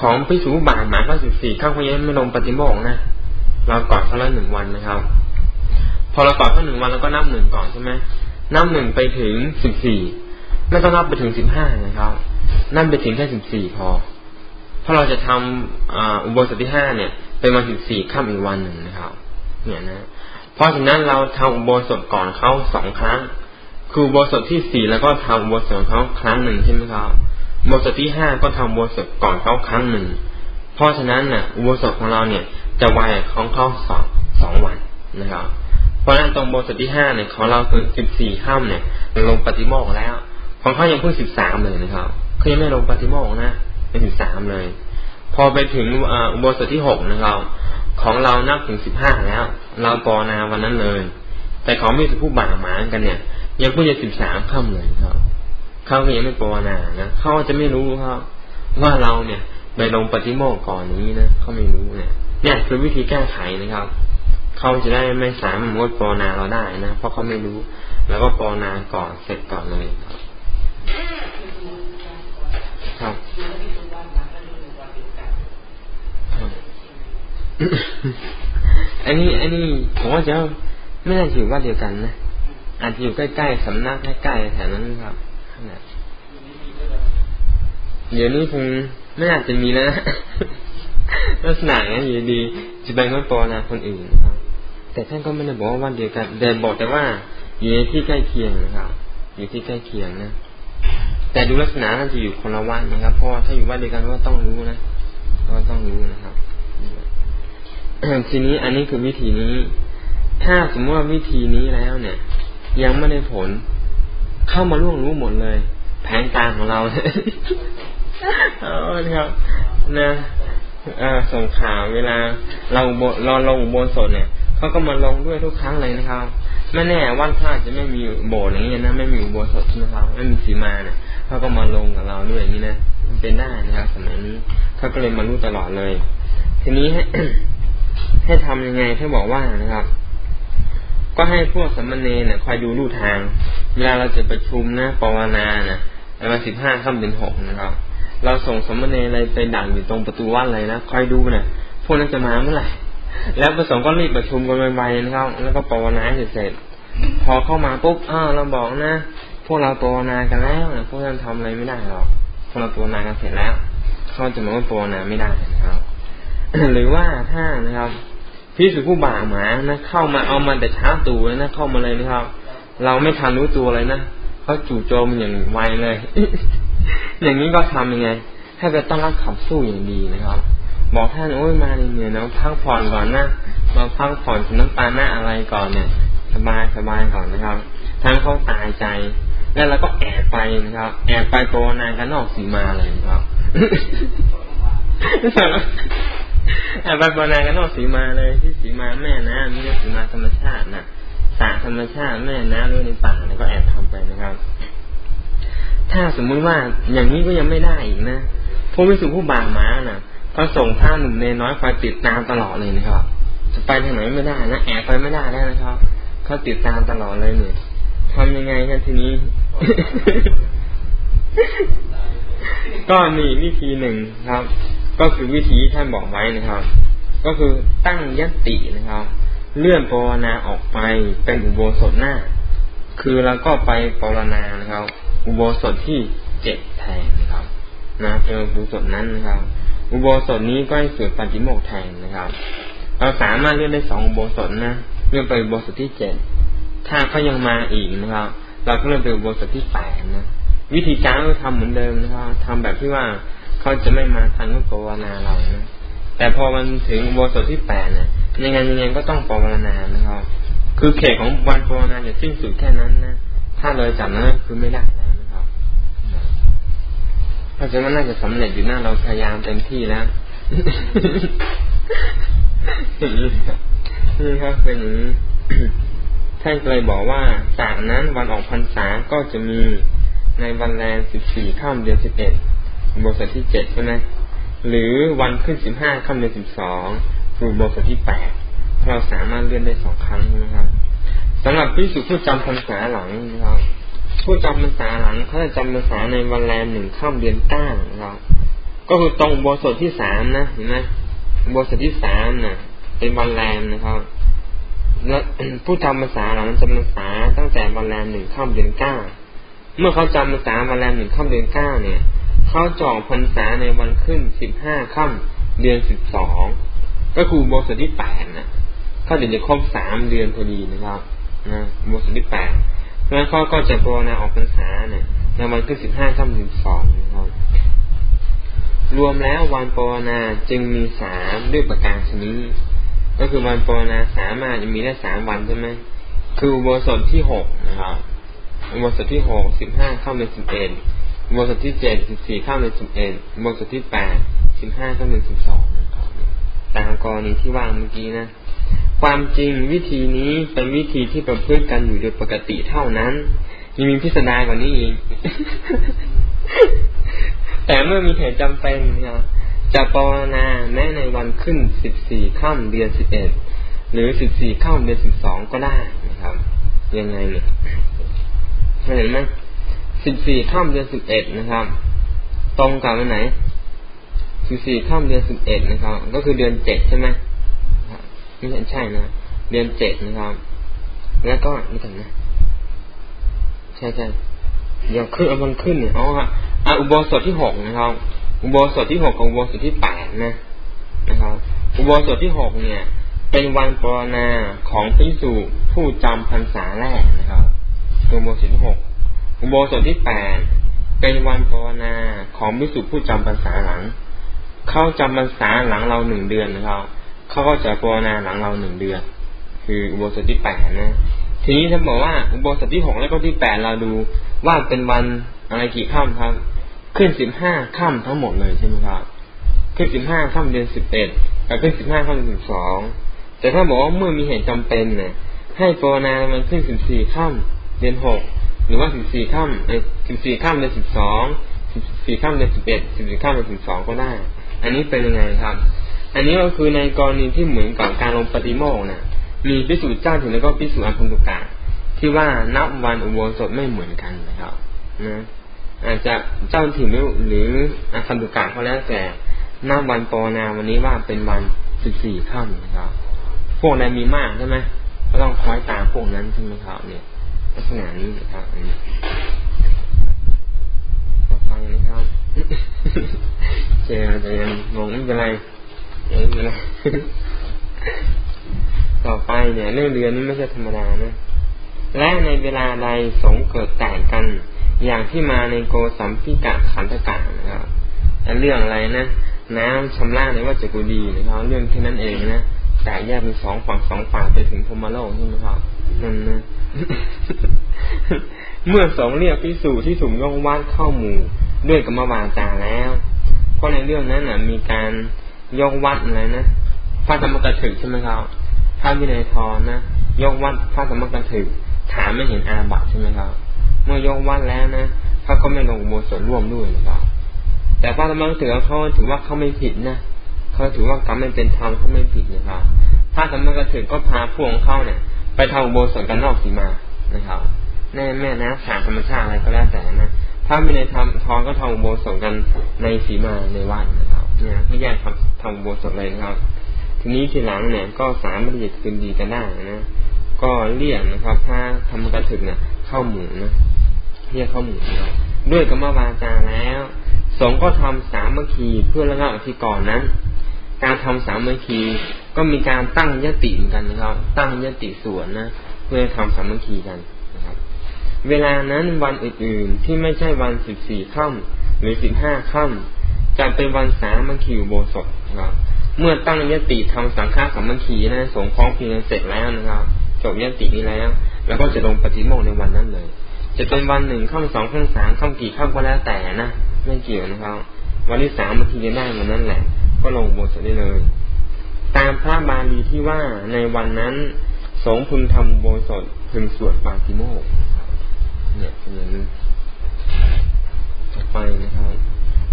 ของพิสูบาทหมายว่าสิบสี่ข้ามเขายังไม่ลงปฏิโมกข์นะเราก่อนเขาละหนึ่งวันนะครับ พอเราต่อแค่หนึ่งวันเราก็นับหนึ่งก่อนใช่ไหมนับหนึ่งไปถึงสิบสี่ไม่ต้องนับไปถึงสิบห้านะครับ นับไปถึงแค่สิบสี่พอ เพราะเราจะทำอุโบสถที่ห้าเนี่ยเป็นวันสิบสี่ข้ามอีกวันหนึ่งนะครับ เนี่ยนะ เพราะฉะนั้นเราทำอุโบสถก่อนเขาสองครั้ง คืออุโบสถที่สี่แล้วก็ทำอุโบสถเขาครั้งหนึ่งใช่ไหมครับอุโบสถที่ห้าก็ทำอุโบสถก่อนเขาครั้งหนึ่ง เพราะฉะนั้นน่ะอุโบสถของเราเนี่ย จะไวของเขาสองสองวันนะครับ เพราะนั้นตรงโบสถที่ห้าเนี่ยของเราคือสิบสี่ข้ามเนี่ยลงปฏิโมกแล้ว ของเขายังเพิ่งสิบสามเลยนะครับเขายังไม่ลงปฏิโมกนะ เป็นสิบสามเลย พอไปถึงอุโบสถที่หกนะครับของเรานับถึงสิบห้าแล้ว เราปอนาวันนั้นเลย แต่ของมีสุผู้บาหมากันเนี่ย ยังเพิ่งจะสิบสามข้ามเลยครับเขาก็ยังไม่ปอนานะเขาจะไม่รู้ครับ ว่าเราเนี่ยไปลงปฏิโมกก่อนนี้นะเขาไม่รู้เนี่ย เนี่ยคือวิธีแก้ไขนะครับเขาจะได้ไม่สามารถมดปอนาเราได้นะเพราะเขาไม่รู้ แล้วก็ปอนาก่อนเสร็จก่อนเลยครับ อันนี้อันนี้ผมว่าจะไม่น่าจะอยู่ว่าเดียวกันนะอาจจะอยู่ใกล้ๆสำนักใกล้ๆแถวนั้นครับเดี๋ยวนี้คงไม่อาจจะมีแล้วลักษณะนี้อยู่ดีจะแบ่งไว้ปอนาคนอื่นครับ แต่ท่านก็ไม่ได้บอกว่าวันเดียวกันแต่บอกแต่ว่าอยู่ในที่ใกล้เคียงนะครับ อยู่ที่ใกล้เคียงนะแต่ดูลักษณะน่าจะอยู่คนละวัดนะครับเพราะถ้าอยู่วัดเดียวกันก็ต้องรู้นะก็ต้องรู้นะครับ ทีนี้อันนี้คือวิธีนี้ ถ้าสมมติว่าวิธีนี้แล้วเนี่ย ยังไม่ได้ผล เข้ามาล่วงรู้หมดเลย แผนกาของเราเออครับ นะส่งข่าวเวลาเราเราลงบนสดเนี่ยเขาก็มาลงด้วยทุกครั้งเลยนะครับไม่แน่วันพระจะไม่มีโบสถ์อย่างนี้นะไม่มีอุโบสถนะครับไม่มีสีมาเนี่ยเขาก็มาลงกับเราด้วยอย่างนี้นะมันเป็นได้นะครับสมัยนี้เขาก็เลยมารู้ตลอดเลย ทีนี้ ให้ให้ทำยังไงถ้าบอกว่านะครับ ก็ให้พวกสมณเณรเนี่ยคอยดูลู่ทาง เวลาเราจะประชุมนะปวนานะวันสิบห้าค่ำเดือนหกนะครับ เราส่งสมณเณรอะไรไปดักอยู่ตรงประตูวัดเลยนะคอยดูนะพวกนั้นจะมาเมื่อไหร่แล้วประสงค์ก็รีบประชุมกันไวๆนะครับ แล้วก็ปวนาเสร็จพอเข้ามาปุ๊บอ้าวเราบอกนะ พวกเราปวนากันแล้วนะพวกท่านทำอะไรไม่ได้หรอกพวกเราปวนากันเสร็จแล้วเขาจะมาว่าปวนาไม่ได้นะครับหรือว่าถ้านะครับ พี่สุผู้บ่าหมานะเข้ามาเอามันแต่ช้าตู่เลยนะเข้ามาเลยนะครับ เราไม่ทันรู้ตัวเลยนะเขาจู่โจมอย่างไวเลย อย่างนี้ก็ทำยังไง ให้ไปต้อนรับขับสู้อย่างดีนะครับ บอกท่านโอ้ยมาเหนื่อยนะพักผ่อนก่อนนะมาพักผ่อนน้ำตาหน้าอะไรก่อนเนี่ย สบายสบายก่อนนะครับทั้งเขาตายใจ แล้วเราก็แอบไปนะครับ แอบไปโตนานกันนอกสีมาเลยครับ ไปโตนากันนอกสีมาเลยที่สีมาแม่นะไม่ใช่สีมาธรรมชาตินะสาธรรมชาติแม่นะด้วยในป่าก็แอบทำไปนะครับ ถ้าสมมุติว่าอย่างนี้ก็ยังไม่ได้อีกนะพวกวิสุผู้บางม้านะ่ะเขาส่งท่าหนุ่มเนน้อยคอยติดตามตลอดเลยนะครับ จะไปทางไหนไม่ได้นะแอบไปไม่ได้แล้วนะครับเขาติดตามตลอดเลยเนี่ยทำยังไงกันทีนี้ ก็มีวิธีหนึ่งครับ ก็คือวิธีที่ท่านบอกไว้นะครับ ก็คือตั้งยตินะครับ เลื่อนปรนาออกไปเป็นอุโบสถหน้า คือเราก็ไปปรนานะครับ อุโบสถที่เจ็ดแทนนะครับ นะเป็นอุโบสถนั้นนะครับ อุโบสถนี้ก็ให้สวดปฏิโมกแทนนะครับ เราสามารถเลื่อกได้สองอุโบสถนะเลื่อกไปอุโบสถที่เจ็ดถ้าเขายังมาอีกนะครับ เราก็เลื่อกไปอุโบสถที่แปดนะวิธีการก็ทำเหมือนเดิมนะครับทำแบบที่ว่า เขาจะไม่มาทันก็ภาวนาเรานะแต่พอมันถึงอุโบสถที่แปดเนี่ยยังไงยังไงก็ต้องภาวนานะครับ คือเขตของวันภาวนาจะสิ้นสุดแค่นั้นนะถ้าเลยจากนั้นคือไม่ได้เพราะฉะนั้นน่าจะสำเร็จอยู่หน้าเราพยายามเต็มที่แล้วนี่ครับเป็นอย่างนี้ท่านเคยบอกว่าจากนั้นวันออกพรรษาก็จะมีในวันแรมสิบสี่ข้ามเดือนสิบเอ็ด บทที่เจ็ดใช่ไหมหรือวันขึ้นสิบห้าข้ามเดือนสิบสองคือบทที่แปดเราสามารถเลื่อนได้สองครั้งนะครับสำหรับพิสุผู้จำพรรษาหลังนะครับผู้จำพรรษาหลังเขาจะจำพรรษาในวันแรมหนึ่งข้ามเดือนเก้าครับก็คือตรงบทที่สามนะเห็นไหมบทที่สามนะ่ะ เป็นวันแรมนะครับแล้วผู้จำภาษาหลังจำภาษาตั้งแต่วันแรมหนึ่งข้ามเดือนเก้าเมื่อเขาจำภาษาวันแรมหนึ่งข้ามเดือนเก้าเนี่ย เขาจองพรรษาในวันขึ้นสิบห้าค่ำเดือนสิบสองก็คือโบสถที่แปดนะเขาเดี๋ยวจะครบสามเดือนพอดีนะครับนะโบสถที่แปดเพราะฉะนั้นเขาก็จะโปรนาออกพรรษาเนี่ยในวันขึ้นสิบห้าค่ำเดือนสองนะครับรวมแล้ววันปรนาจึงมีสามด้วยประการชนี้ก็คือวันปรนาสามารถจะมีได้สามวันใช่ไหมคืออุโบสถที่หกนะครับอุโบสถที่หกสิบห้าเข้าในสิบเอ็ด บสที่เจ็ดสิบสี่ข้าในสิบเอ็ดอุโบสที่แปดสิบห้าข้าในสิบสองนะครับตามกรณีที่ว่างเมื่อกี้นะ ความจริงวิธีนี้เป็นวิธีที่ประพฤติกันอยู่โดยปกติเท่านั้นยังมีพิสดารกว่านี้อีก แต่เมื่อมีเหตุจำเป็นนะจะปรนนาแม้ในวันขึ้นสิบสี่ข้ามเดือนสิบเอ็ดหรือสิบสี่ข้ามเดือนสิบสองก็ได้นะครับ ยังไงเนี่ยเห็นไหม สิบสี่ข้ามเดือนสิบเอ็ดนะครับ ตรงกับวันไหนสิบสี่ข้ามเดือนสิบเอ็ดนะครับ ก็คือเดือนเจ็ดใช่ไหมไม่ใช่ใช่นะเดือนเจ็ดนะครับ แล้วก็นี่กันนะใช่ใช่เดี๋ยวขึ้นเอามันขึ้นเนี่ยอ๋ออะอุโบสถที่หกนะครับ อุโบสถที่หกกับอุโบสถที่แปดนะนะครับ อุโบสถที่หกเนี่ย เป็นวันปรณาของพิสุผู้จำพรรษาแรกนะครับอุโบสถที่หก อุโบสถที่แปดเป็นวันภาวนาของมิสุผู้จำพรรษาหลัง เข้าจำพรรษาหลังเราหนึ่งเดือนนะครับเขาก็จะภาวนาหลังเราหนึ่งเดือน คืออุโบสถที่แปดนะทีนี้ถ้าบอกว่าอุโบสถที่หกแล้วก็ที่แปดเราดูว่าเป็นวันอะไรกี่ค่ำครับ ขึ้นสิบห้าค่ำทั้งหมดเลยใช่ไหมครับ ขึ้นสิบห้าค่ำเดือนสิบเอ็ดกับขึ้นสิบห้าค่ำเดือนสิบสองแต่ถ้าบอกว่าเมื่อมีเหตุจำเป็นเนี่ยให้ภาวนามันขึ้นสิบสี่ค่ำเดือนหก หรือว่าสิบสี่ค่ำเอ้สิบสี่ค่ำเดือนสิบสองสิบสี่ค่ำเดือนสิบเอ็ดสิบสี่ค่ำเดือนสิบสองก็ได้ อันนี้เป็นยังไงครับ อันนี้ก็คือในกรณีที่เหมือนกับการลงปฏิโมกนะมีพิสูจน์เจ้าถึงแล้วก็พิสูจน์อันพันธุกาที่ว่านับวันอุโบสถไม่เหมือนกันนะครับนะอาจจะเจ้าถิ่นหรืออาคันตุกะก็แล้วแต่นับวันปอนาวันนี้ว่าเป็นวันสิบสี่ค่ำนะครับ พวกใดมีมากใช่ไหมก็ต้องคอยตามพวกนั้นใช่ไหมครับเนี่ย ลักษณะนี้นะครับอันนี้ต่อไปนะครับเจอแต่ยังงงไม่เป็นไรไม่เป็นไรต่อไปเนี่ยเรื่องเรือนนี้ไม่ใช่ธรรมดานะและในเวลาใดสงเกิดแตกกัน อย่างที่มาในโกสัมพิกะขันธกะนะครับเรื่องอะไรนะ น้ำชำระในวัจกุดีนะครับเรื่องที่นั่นเองนะ แต่แยกเป็นสองฝั่งสองฝั่งไปถึงพมโลกใช่ไหมครับนั่นนะเมื่อสองเรียกพิสูจที่ถูกยกวัดเข้าหมู่ด้วยกรรมวาจาแล้ว เพราะในเรื่องนั้นนะมีการยกวัดอะไรนะพระธรรมกถึกใช่ไหมครับพระวินัยทรนะยกวัดพระธรรมกถึกถามไม่เห็นอาบัตใช่ไหมครับ เมื่อยกวัดแล้วนะเขาก็ไม่ลงโมสร่วมด้วยนะครับแต่พระธรรมกถึกเขาถือว่าเขาไม่ผิดนะ เขาถือว่ากรรมไม่เป็นธรรมเขาไม่ผิดนะครับพระธรรมกถึกก็พาพวกเขาเนี่ย ไปทำโบสถกันนอกสีมานะครับแน่แม่นะสารธรรมชาติอะไรก็แล้วแต่นะถ้าไม่ในทำทองก็ทำโบสถกันในสีมาในวัดนะครับเนี่ยให้แยกทำทำโบสถเลยนะครับ ทีนี้ทีหลังเนี่ย ก็สามารถจะคืนดีกันได้นะก็เรียกนะครับ ถ้าทำกระถึกเนี่ยเข้าหมู่นะเรียกเข้าหมู่นะด้วยกรรมวาจาแล้วสงก็ทำสามัคคีเพื่อระงับอธิกรณ์นั้น การทำสามัคคีก็มีการตั้งยติเหมือนกันนะครับ ตั้งยติส่วนนะเพื่อทำสามัคคีกันนะครับ เวลานั้นวันอื่นๆที่ไม่ใช่วันสิบสี่ค่ำหรือสิบห้าค่ำจะเป็นวันสามัคคีโบสถนะครับ เมื่อตั้งยติทำสังฆาสามัคคีนะสงคล้องเพียงเสร็จแล้วนะครับจบยตินี้แล้ว แล้วก็จะลงปฏิโมกในวันนั้นเลย จะเป็นวันหนึ่งค่ำสองค่ำสามค่ำกี่ค่ำก็แล้วแต่นะไม่เกี่ยวนะครับ วันที่สามมาทีจะได้วันนั้นแหละ ก็ลงโบสถได้เลย ตามพระบาลีที่ว่าในวันนั้นสงพึงทำโบสถพึงสวดปาติโมกเนี่ยอย่างนี้ต่อไปนะครับ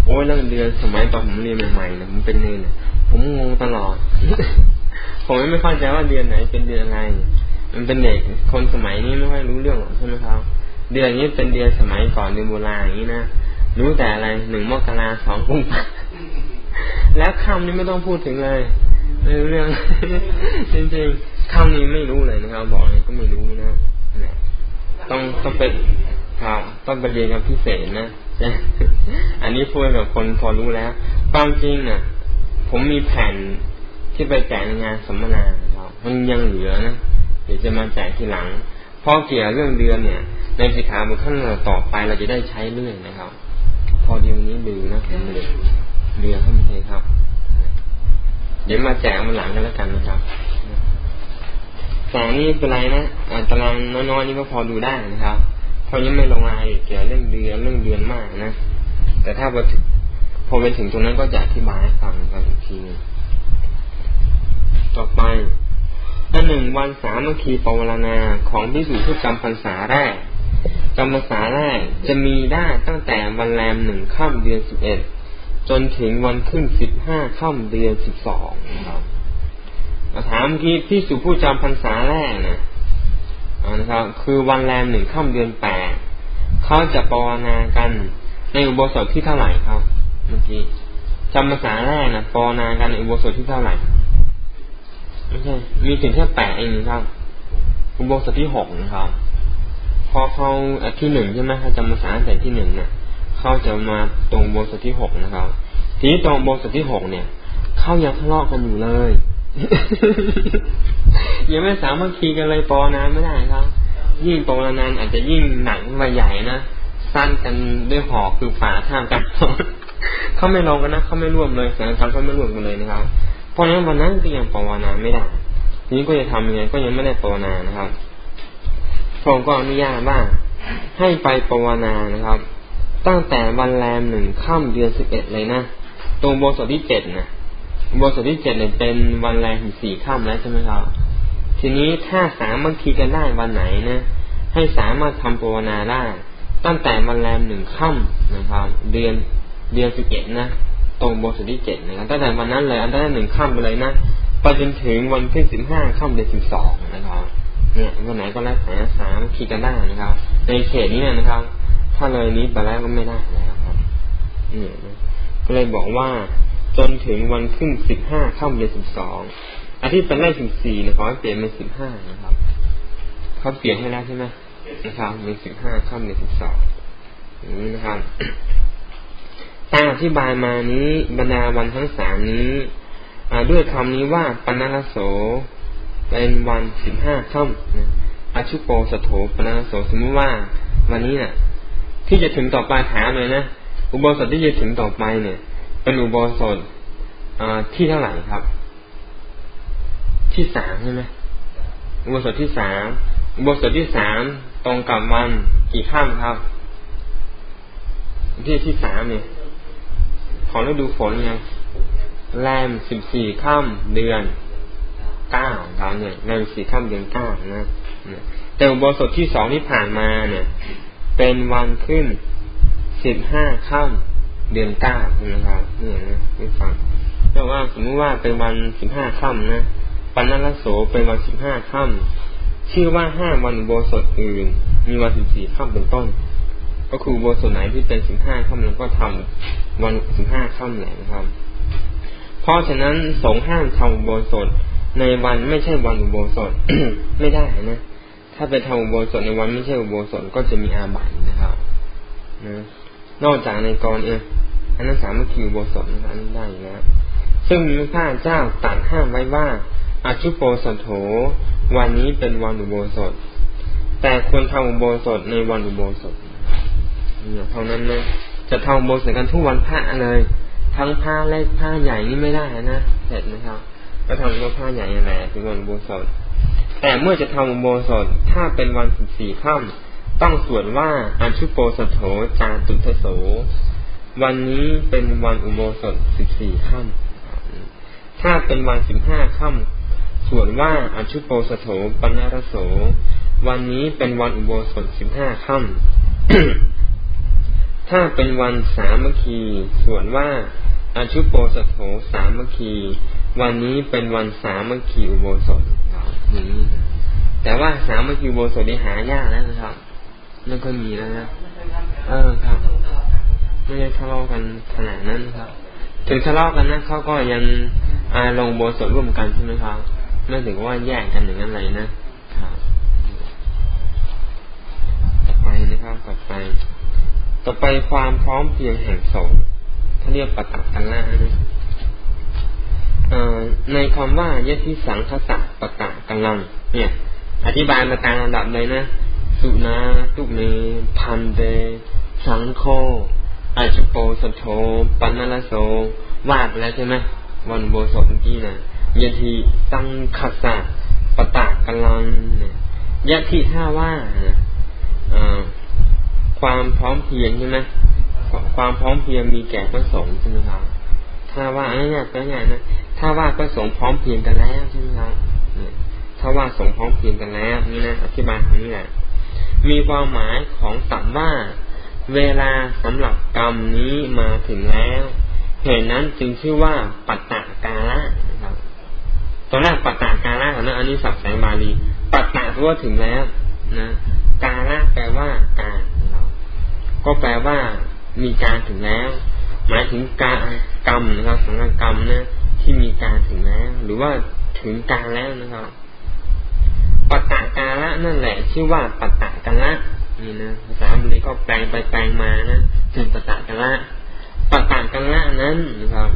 โอ้ยเรื่องเดือนสมัยตอนผมเรียนใหม่ๆนะผมเป็นเนรผมงงตลอด ผมไม่เข้าใจว่าเดือนไหนเป็นเดือนอะไร มันเป็นเด็กคนสมัยนี้ไม่ค่อยรู้เรื่องหรอกใช่ไหมครับ เดือนนี้เป็นเดือนสมัยก่อนเดือนโบราณอย่างนี้นะรู้แต่อะไรหนึ่งมกราสองกุมภา แล้วคำนี้ไม่ต้องพูดถึงเลยไม่รเรื่องจริงๆคำนี้ไม่รู้เลยนะครับบอกเลยก็ไม่รู้นะต้องต้องเป็นครับต้องไปเรียนกับพิเศษนะอันนี้พูดกับคนพอรู้แล้วความจริงน่ะ ผมมีแผ่นที่ไปแจกในงานสัมมนาครับมันยังเหลือนะเดี๋ยวจะมาแจกทีหลังพอเกี่ยวเรื่องเดือนเนี่ย ในสิกขาบทขั้นต่อไปเราจะได้ใช้เรื่อยนะครับ พอดีวันนี้ดูนะผมเลย เรือเข้ามาเลยครับ เดี๋ยวมาแจกมันหลังกันแล้วกันนะครับแสงนี่เป็นไรนะตารางน้อยๆนี่ก็พอดูได้นะครับเพราะยังไม่ลงรายเกี่ยวเรื่องเดือนเรื่องเดือนมากนะ แต่ถ้าพอพอไปถึงตรงนั้นก็จะอธิบายให้ฟังกันอีกทีต่อไปอันหนึ่งวันสามัคคีปวารณาของพิสูจน์ผู้จำพรรษาแรกจำพรรษาแรกจะมีได้ตั้งแต่วันแรมหนึ่งค่ำเดือนสิบเอ็ด จนถึงวันขึ้นสิบห้าค่ำเดือนสิบสองครับถามที่ที่สุผู้จำพรรษาแรกนะนะครับ คือวันแรมหนึ่งค่ำเดือนแปดเขาจะปวนากันในอุโบสถที่เท่าไหร่ครับ เมื่อกี้จำภาษาแรกนะปวนากันในอุโบสถที่เท่าไหร่ไม่ใช่มีถึงแค่แปดเองครับ อุโบสถที่หกนะครับ พอเขาที่หนึ่งใช่ไหมถ้าจำภาษาแต่ที่หนึ่งเนี่ย เขาจะมาตรงโบสถที่หกนะครับ ทีนี้ตรงโบสถที่หกเนี่ย เขายังทะเลาะกันอยู่เลยยังไม่สามารถคีกันเลยปอนานไม่ได้ครับ ยิ่งปอนานอาจจะยิ่งหนักมาใหญ่นะสั้นกันด้วยหอกคือฝาท่ามกันเขาไม่ลงกันนะเขาไม่ร่วมเลยสถานการณ์เขาไม่ร่วมกันเลยนะครับ เพราะนั้นวันนั้นก็ยังภาวนาไม่ได้ทีนี้ก็จะทำยังไงก็ยังไม่ได้ภาวนานะครับพระองค์ก็อนุญาตว่าให้ไปภาวนานะครับ ตั้งแต่วันแรมหนึ่งค่ำเดือนสิบเอ็ดเลยนะตรงโบสถที่เจ็ดนะโบสถที่เจ็ดเนี่ยเป็นวันแรมถึงสี่ค่ำแล้วใช่ไหมครับทีนี้ถ้าสามารถคีกันได้วันไหนนะให้สามารถทำภาวนาได้ตั้งแต่วันแรมหนึ่งค่ำนะครับ เดือนเดือนสิบเอ็ดนะตรงโบสถที่เจ็ดนะครับตั้งแต่วันนั้นเลย อันตั้งแต่หนึ่งค่ำไปเลยนะไปจนถึงวันที่สิบห้าค่ำเดือนสิบสองนะครับ เนี่ยวันไหนก็แล้วแต่สามคีกันได้นะครับ ในเขตนี้นะครับ ถ้าเลยนี้ไปแล้วก็ไม่ได้แล้วครับเนี่ยก็เลยบอกว่าจนถึงวันขึ้นสิบห้าค่ำเดือนสิบสองอาทิตย์เป็นไร่สิบสี่นะขอให้เปลี่ยนเป็นสิบห้านะครับเขาเปลี่ยนให้แล้วใช่ไหมนะครับเป็นสิบห้าค่ำเดือนสิบสองนี้นะครับตามอธิบายมานี้บรรดาวันทั้งสามนี้ด้วยคำนี้ว่าปนารโสเป็นวันสิบห้าค่ำอชุโปสโถปนารโสสมมติว่า วันนี้น่ะ ที่จะถึงต่อไปถามเลยนะอุโบสถที่จะถึงต่อไปเนี่ย เป็นอุโบสถที่เท่าไหร่ครับ ที่สามใช่ไหมอุโบสถที่สามอุโบสถที่สามตรงกับวันกี่ค่ำครับ ที่ที่สามเนี่ยขอฤดูฝนไงแรมสิบสี่ค่ำเดือนเก้าเราเนี่ยแรมสี่ค่ำเดือนเก้านะแต่อุโบสถที่สองที่ผ่านมาเนี่ย เป็นวันขึ้นสิบห้าค่ำเดือนเก้าใช่ไหมครับนี่นะนี่ฟังแต่ว่าสมมติว่าเป็นวันสิบห้าค่ำนะปันนรโสเป็นวันสิบห้าค่ำชื่อว่าห้าวันโบสถอื่น มีวันสิบสี่ค่ำเป็นต้น ก็คือโบสถไหนที่เป็นสิบห้าค่ำแล้วก็ทำวันสิบห้าค่ำแหละนะครับ เพราะฉะนั้นสงห้ามทำโบสถในวันไม่ใช่วันอุโบสถไม่ได้นะ ถ้าไปทำอุโบสถในวันไม่ใช่อุโบสถก็จะมีอาบัตินะครับนะนอกจากในกรเองอันนั้นสามารถคิวโบสถนะครับนได้นะซึ่งมีพระเจ้าตัดห้ามไว้ว่าอาชุโปสโถ วันนี้เป็นวันอุโบสถ แต่ควรทำอุโบสถในวันอุโบสถเนี่ยเท่านั้นนะจะทำอุโบสถกันทุกวันพระเลย ทั้งผ้าเล็กผ้าใหญ่นี่ไม่ได้นะเสร็จนะครับ ก็ทำก็ผ้าใหญ่แหละถึงวันโบสถ แต่เมื่อจะทำอุโบสถถ้าเป็นวันสิบสี่ค่ำต้องสวดว่าอัญชุโปสโถจาตุทโส วันนี้เป็นวันอุโบสถสิบสี่ค่ำถ้าเป็นวันสิบห้าค่ำสวดว่าอัญชุโปสโถปัญญารโส วันนี้เป็นวันอุโบสถสิบห้าค่ำถ้าเป็นวันสามัคคีสวนว่าอาชุโปสโถสามัคคี วันนี้เป็นวันสามัคคีอุโบสถนี้แต่ว่าสามัคคีอุโบสถนี่หายากแล้วนะครับไม่ค่อยมีแล้วนะเออครับไม่ได้ทะเลาะกันขนาดนั้นครับ ถึงทะเลาะกันนะเขาก็ยังอาลงโบสถร่วมกันใช่ไหมครับไม่ถึงว่าแยกกันอย่างนั้นเลยนะครับต่อไปนะครับต่อไป ต่อไปความพร้อมเพียงแห่งสงฆ์เขาเรียกปตักกันล่านะ ในคำว่ายทิสังคสะปะตะกัลัง เนี่ย อธิบายมาตามลำดับเลยนะ สุนาตุเมพันเดสังโคอาชโปสโทปันนลโสวาดแล้วใช่ไหมวันโบสถเมื่อกี้นะยทีสังคสะปะตะกัลังเนี่ยยทิท่าว่าความพร้อมเพียงใช่ไหมความพร้อมเพียงมีแก่พระสงฆ์ใช่ไหมครับถ้าว่าง่ายๆก็ง่ายนะ ถ้าว่าพระสงฆ์พร้อมเพียงกันแล้วใช่ไหมครับถ้าว่าสงพร้อมเพียงกันแล้วนี่นะอธิบายคำนี้แหละมีความหมายของสัมว่า เวลาสำหรับกรรมนี้มาถึงแล้วเหตุนั้นจึงชื่อว่าปัตตากาละนะครับตอนแรกปัตตากาละนะอันนี้สับแสงบาลีปัตตาแปลว่าถึงแล้วนะกาละแปลว่าการก็แปลว่ามีการถึงแล้ว หมายถึงการกรรมนะครับสังกรรมนะ ที่มีการถึงแล้ว หรือว่าถึงการแล้วนะครับปัตตะกาละนั่นแหละ ชื่อว่าปัตตะกาละนี่นะภาษาบาลีก็แปลงไปแปลงมานะถึงปัตตะกาละปัตตะกาละนั้นนะครับ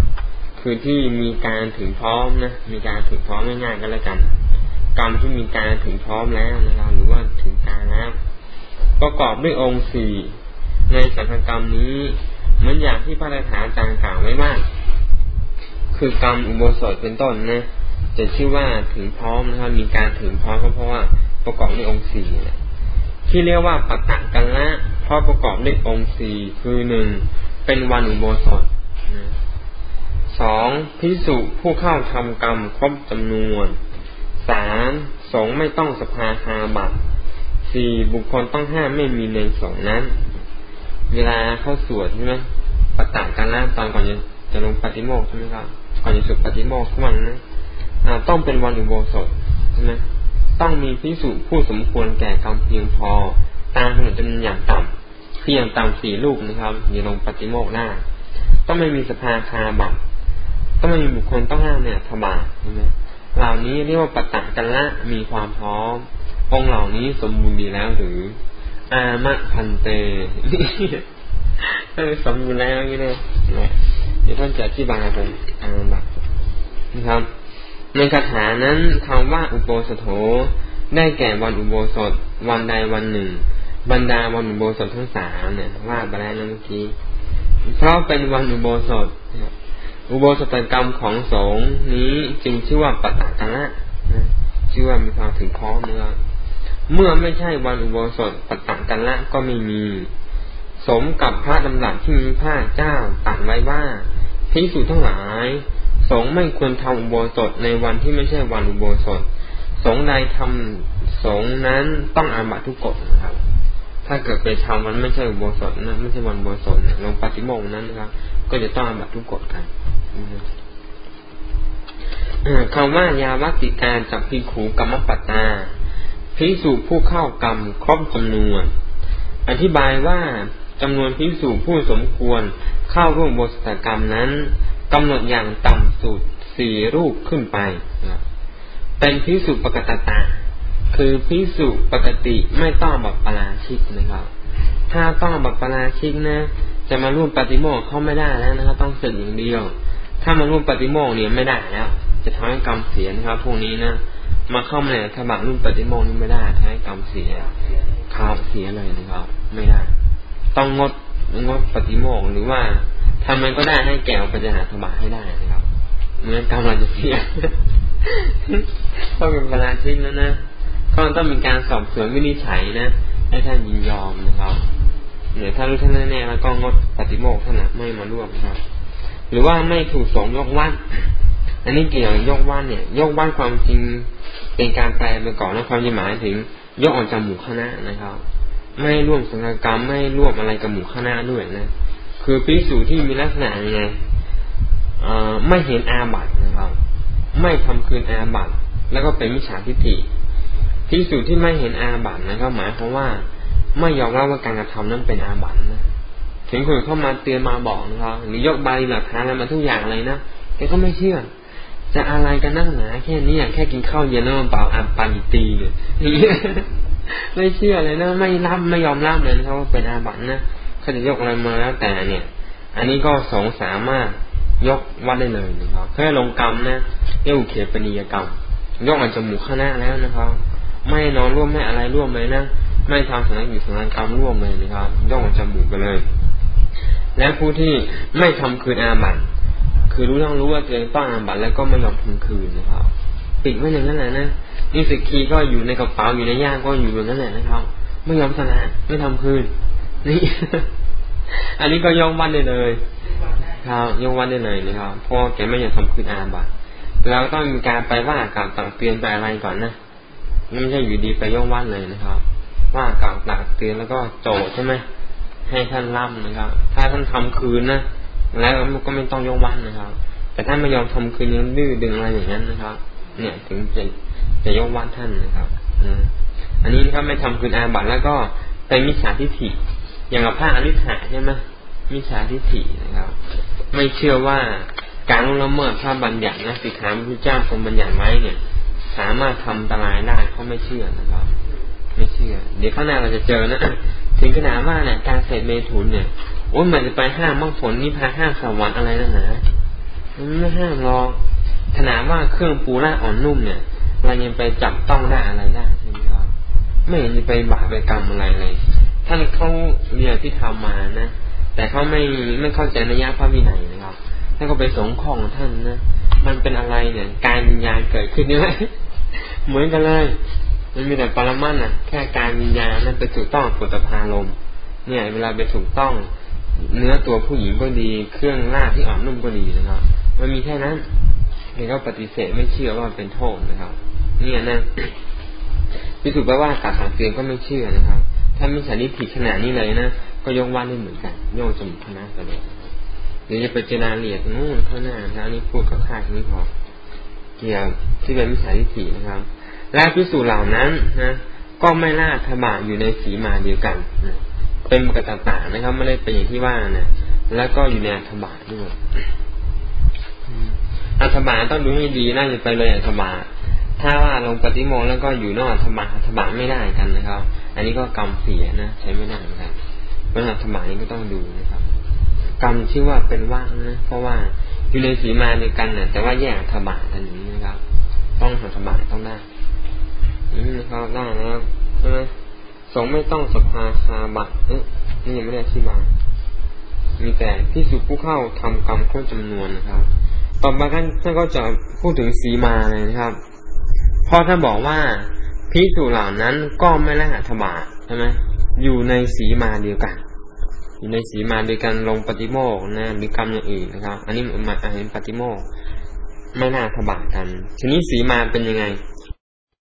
คือที่มีการถึงพร้อมนะมีการถึงพร้อมง่ายๆก็แล้วกันกรรมที่มีการถึงพร้อมแล้วนะครับหรือว่าถึงการแล้วประกอบด้วยองค์สี่ในสังฆกรรมนี้เหมือนอย่างที่พระราชาจารย์กล่าวไว้ว่า คือกรรมอุโบสถเป็นต้นนะจะชื่อว่าถึงพร้อมนะครับ มีการถึงพร้อมก็เพราะว่าประกอบด้วยองค์สี่นะที่เรียกว่าปัตตะกันละเพราะประกอบด้วยองค์สี่คือหนึ่งเป็นวันอุโบสถสองพิสุผู้เข้าทำกรรมครบจำนวนสามสงไม่ต้องสภาคาบัตสี่บุคคลต้องห้ามไม่มีในสงนั้น เวลาเข้าสวดใช่ไหมปัตะกันละตอนก่อนจะจะลงปฏิโมกใช่ไหมครับ ก่อนจะสุปฏิโมกทุกวันนะต้องเป็นวันอุโบสถใช่ไหมต้องมีพิสุผู้สมควรแก่กรรมเพียงพอ ตามกำหนดจำนวนอย่างต่ำเพียงตามสี่ลูกนะครับอย่าลงปฏิโมกหน้า ต้องไม่มีสภาคาบัตต้องไม่มีบุคคลต้องห้ามเนี่ยทบาใช่ไหมเหล่านี้เรียกว่าปตะกันละมีความพร้อม องเหล่านี้สมบูรณ์ดีแล้วหรือ อามะพันเตนี่สมบูรณ์แล้วนี่นะ เดี๋ยวท่านจะอธิบายไปอาบัตนะครับ ในคาถานั้นคำว่าอุโบสถโธได้แก่วันอุโบสถ วันใดวันหนึ่ง บรรดาวันอุโบสถทั้งสามเนี่ยว่าไปแล้วเมื่อกี้เพราะเป็นวันอุโบสถอุโบสถกรรมของสงฆ์นี้จึงชื่อว่าปัตตะกันละชื่อว่ามีความถึงพร้อมเมื่อเมื่อไม่ใช่วันอุโบสถปัตตะกันละก็ไม่มี สมกับพระดำรัสที่มีพระเจ้าตัดไว้ว่าพิสูจทั้งหลายสงไม่ควรทำอุโบสถในวันที่ไม่ใช่วันอุโบสถ สงใดทำสงนั้นต้องอาบัตทุกกฎนะครับ ถ้าเกิดไปทำมันไม่ใช่อุโบสถนะไม่ใช่วันอุโบสถลงปฏิโมกนั้นนะครับ ก็จะต้องอาบัตทุกกฎกันคำว่ายาวัติการจับพิขูกรรมปัตตาพิสูจผู้เข้ากรรมครบจำนวน อธิบายว่า จำนวนพิสูจผู้สมควรเข้าร่วมบทสกรรมนั้นกำหนดอย่างต่ำสุดสี่รูปขึ้นไป เป็นพิสูจปกตตาคือพิสูจปกติไม่ต้องบัปปราชิกนะครับ ถ้าต้องบัปปราชิกนะ จะมาร่วมปฏิโมกเข้าไม่ได้แล้วนะครับต้องสึกอย่างเดียว ถ้ามาร่วมปฏิโมกเนี่ยไม่ได้แล้ว จะทำให้กรรมเสียนะครับพวกนี้นะมาเข้ามาในธบักรุ่นปฏิโมกนี่ไม่ได้ทำให้กรรมเสียข่าวเสียเลยนะครับ ไม่ได้ ต้องงดงดปฏิโมกหรือว่าทำมันก็ได้ให้แก่ปัญหาธบักให้ได้นะครับเมื่อกรรมเราจะเสียต้องเป็นประราชิกแล้วนะก็ต้องมีการสอบสวนวินิจฉัยนะให้ท่านยินยอมนะครับเนี่ยถ้ารู้ท่านแน่แล้วก็งดปฏิโมกท่านไม่มาร่วมนะครับ หรือว่าไม่ถูกสงยกวัดอันนี้เกี่ยวยกวัดเนี่ย ยกวัดความจริงเป็นการแปลไปก่อนนะความหมายถึง ยกออกจากหมู่คณะนะครับ ไม่ร่วมสังฆกรรมไม่ร่วมอะไรกับหมู่คณะด้วยนะคือพิสูจที่มีลักษณะยังไงไม่เห็นอาบัตนะครับ ไม่ทำคืนอาบัตแล้วก็เป็นมิจฉาทิฏฐิพิสูจที่ไม่เห็นอาบัตนะครับหมายความว่าไม่ยอมรับว่าการกระทำนั้นเป็นอาบัตนะถึงคนเข้ามาเตือนมาบอกนะครับหรือยกใบหลักฐานอะไรมาทุกอย่างเลยนะแกก็ไม่เชื่อ จะอะไรกันนั่งหนาแค่นี้แค่กินข้าวเย็นแล้วมันเปล่าอ่านปานิตีเนี่ย ไม่เชื่อเลยนะ ไม่รับไม่ยอมรับเลยนะครับว่าเป็นอาบัตินะเขาจะยกอะไรมาแล้วแต่เนี่ย อันนี้ก็สงสามารถยกวัดได้เลยนะครับแค่ลงกรรมนะเรียกเขปนิยกรรม ยกอันจมูกข้างหน้าแล้วนะครับ ไม่นอนร่วมไม่อะไรร่วมเลยนะไม่ทำสังฆกิจสังฆกรรมร่วมเลยนะครับยกอันจมูกไปเลย และผู้ที่ไม่ทำคืนอาบัตคือรู้ต้องรู้ว่าตัวเองต้องอาบัตแล้วก็ไม่ยอมทำคืนนะครับ ปิดไว้อย่างนั้นแหละนะนี่สิกีก็อยู่ในกระเป๋าอยู่ในย่างก็อยู่อย่างนั้นแหละนะครับ ไม่ยอมสละไม่ทำคืน นี่ อันนี้ก็ยกวันได้เลยครับยกวันได้เลยนะครับเพราะแกไม่อยากทำคืนอาบัตเราต้องมีการไปว่าการตักเตือนไปอะไรก่อนนะไม่ใช่อยู่ดีไปยกวันเลยนะครับ ว่าการตักเตือนแล้วก็โจใช่ไหมให้ท่านร่ำนะครับ ถ้าท่านทำคืนนะแล้วก็ไม่ต้องยกวันนะครับ แต่ถ้าไม่ยอมทำคืนยังดื้อดึงอะไรอย่างนั้นนะครับ เนี่ย ถึงจะจะยกวันท่านนะครับอันนี้นะครับไม่ทำคืนอาบัตแล้วก็เป็นมิจฉาทิฏฐิ อย่างกับพระอริ t ฐะใช่ไหมมิจฉาทิฏฐินะครับ ไม่เชื่อว่าการละเมิดพระบัญญัตินะสิขาพระเจ้าทรงบัญญัติไว้เนี่ย สามารถทำตรายได้เขาไม่เชื่อนะครับ ไม่เชื่อ เดี๋ยวข้างหน้าเราจะเจอนะถึงขนาดว่าเนี่ยการเสพเมถุนเนี่ยโอ้ยมันจะไปห้ามมังผลนิพพานห้ามสวรรค์อะไรนั่นนะมันไม่ห้ามหรอก ขนาดว่าเครื่องปูร่าอ่อนนุ่มเนี่ยเรายังไปจับต้องได้อะไรได้ใช่ไหมครับไม่เห็นไปบาปไปกรรมอะไรเลยท่านเขาเรียนที่ทำมานะแต่เขาไม่ไม่เข้าใจนัยยะพระวินัยนะครับท่านก็ไปสงของท่านนะมันเป็นอะไรเนี่ย การวิญญาณเกิดขึ้นนี่ไหมเหมือนกันเลยมันมีแต่ปรมัตนะแค่การวิญญาณนั้นไปถูกต้องปุตพาลมเนี่ย เวลาไปถูกต้อง เนื้อตัวผู้หญิงก็ดี เครื่องล่าที่อ่อนนุ่มก็ดีนะครับมันมีแค่นั้น เองก็ปฏิเสธไม่เชื่อว่าเป็นโทษนะครับ เนี่ยนะพิสูจน์ไปว่าการสังเกตก็ไม่เชื่อนะครับ ถ้ามีสันนิษฐิขนาดนี้เลยนะก็ยกว่าได้เหมือนกันโยงจมูกคณะกันเลยหรือจะไปเจนาเรียดนู่นข้างหน้านะนี่พูดคร่าวๆนี้พอเกี่ยวที่เป็นมิจฉาทิฏฐินะครับ และพิสูจน์เหล่านั้นนะก็ไม่ล่าธบาอยู่ในสีมาเดียวกันนะเป็นกระต่างนะครับ ไม่ได้เป็นอย่างที่ว่านะแล้วก็อยู่ในอัฐบาด้วย อัฐบาต้องดูให้ดีน่าจะไปเลยอัฐบาถ้าว่าลงปฏิโมงแล้วก็อยู่นอกอัฐบาอัฐบาไม่ได้กันนะครับ อันนี้ก็กรรมเสียนะใช้ไม่ได้เหมือนกันเพราะอัฐบานี้ก็ต้องดูนะครับ กรรมชื่อว่าเป็นว่างนะเพราะว่าอยู่ในสีมาเดียวกันนะแต่ว่าแยกอัฐบากันนี้นะครับ ต้องอัฐบาต้องได้นี่นะครับได้นะครับใช่ไหมสงไม่ต้องสภาคาบัตเอ๊ะนี่ยังไม่ได้อธิบามีแต่ที่สุผู้เข้าทำกรรมครบจำนวนนะครับ ต่อมาท่านท่านก็จะพูดถึงสีมาเลยนะครับพราะท่าบอกว่าพิสูจเหล่านั้นก็ไม่ละหัตบาใช่ไหมอยู่ในสีมาเดียวกัน อยู่ในสีมาเดียวกันลงปฏิโมกนะหรือกรรมอย่างอื่นนะครับ อันนี้มาเห็นปฏิโมกไม่น่าทบากัน ทีนี้สีมาเป็นยังไง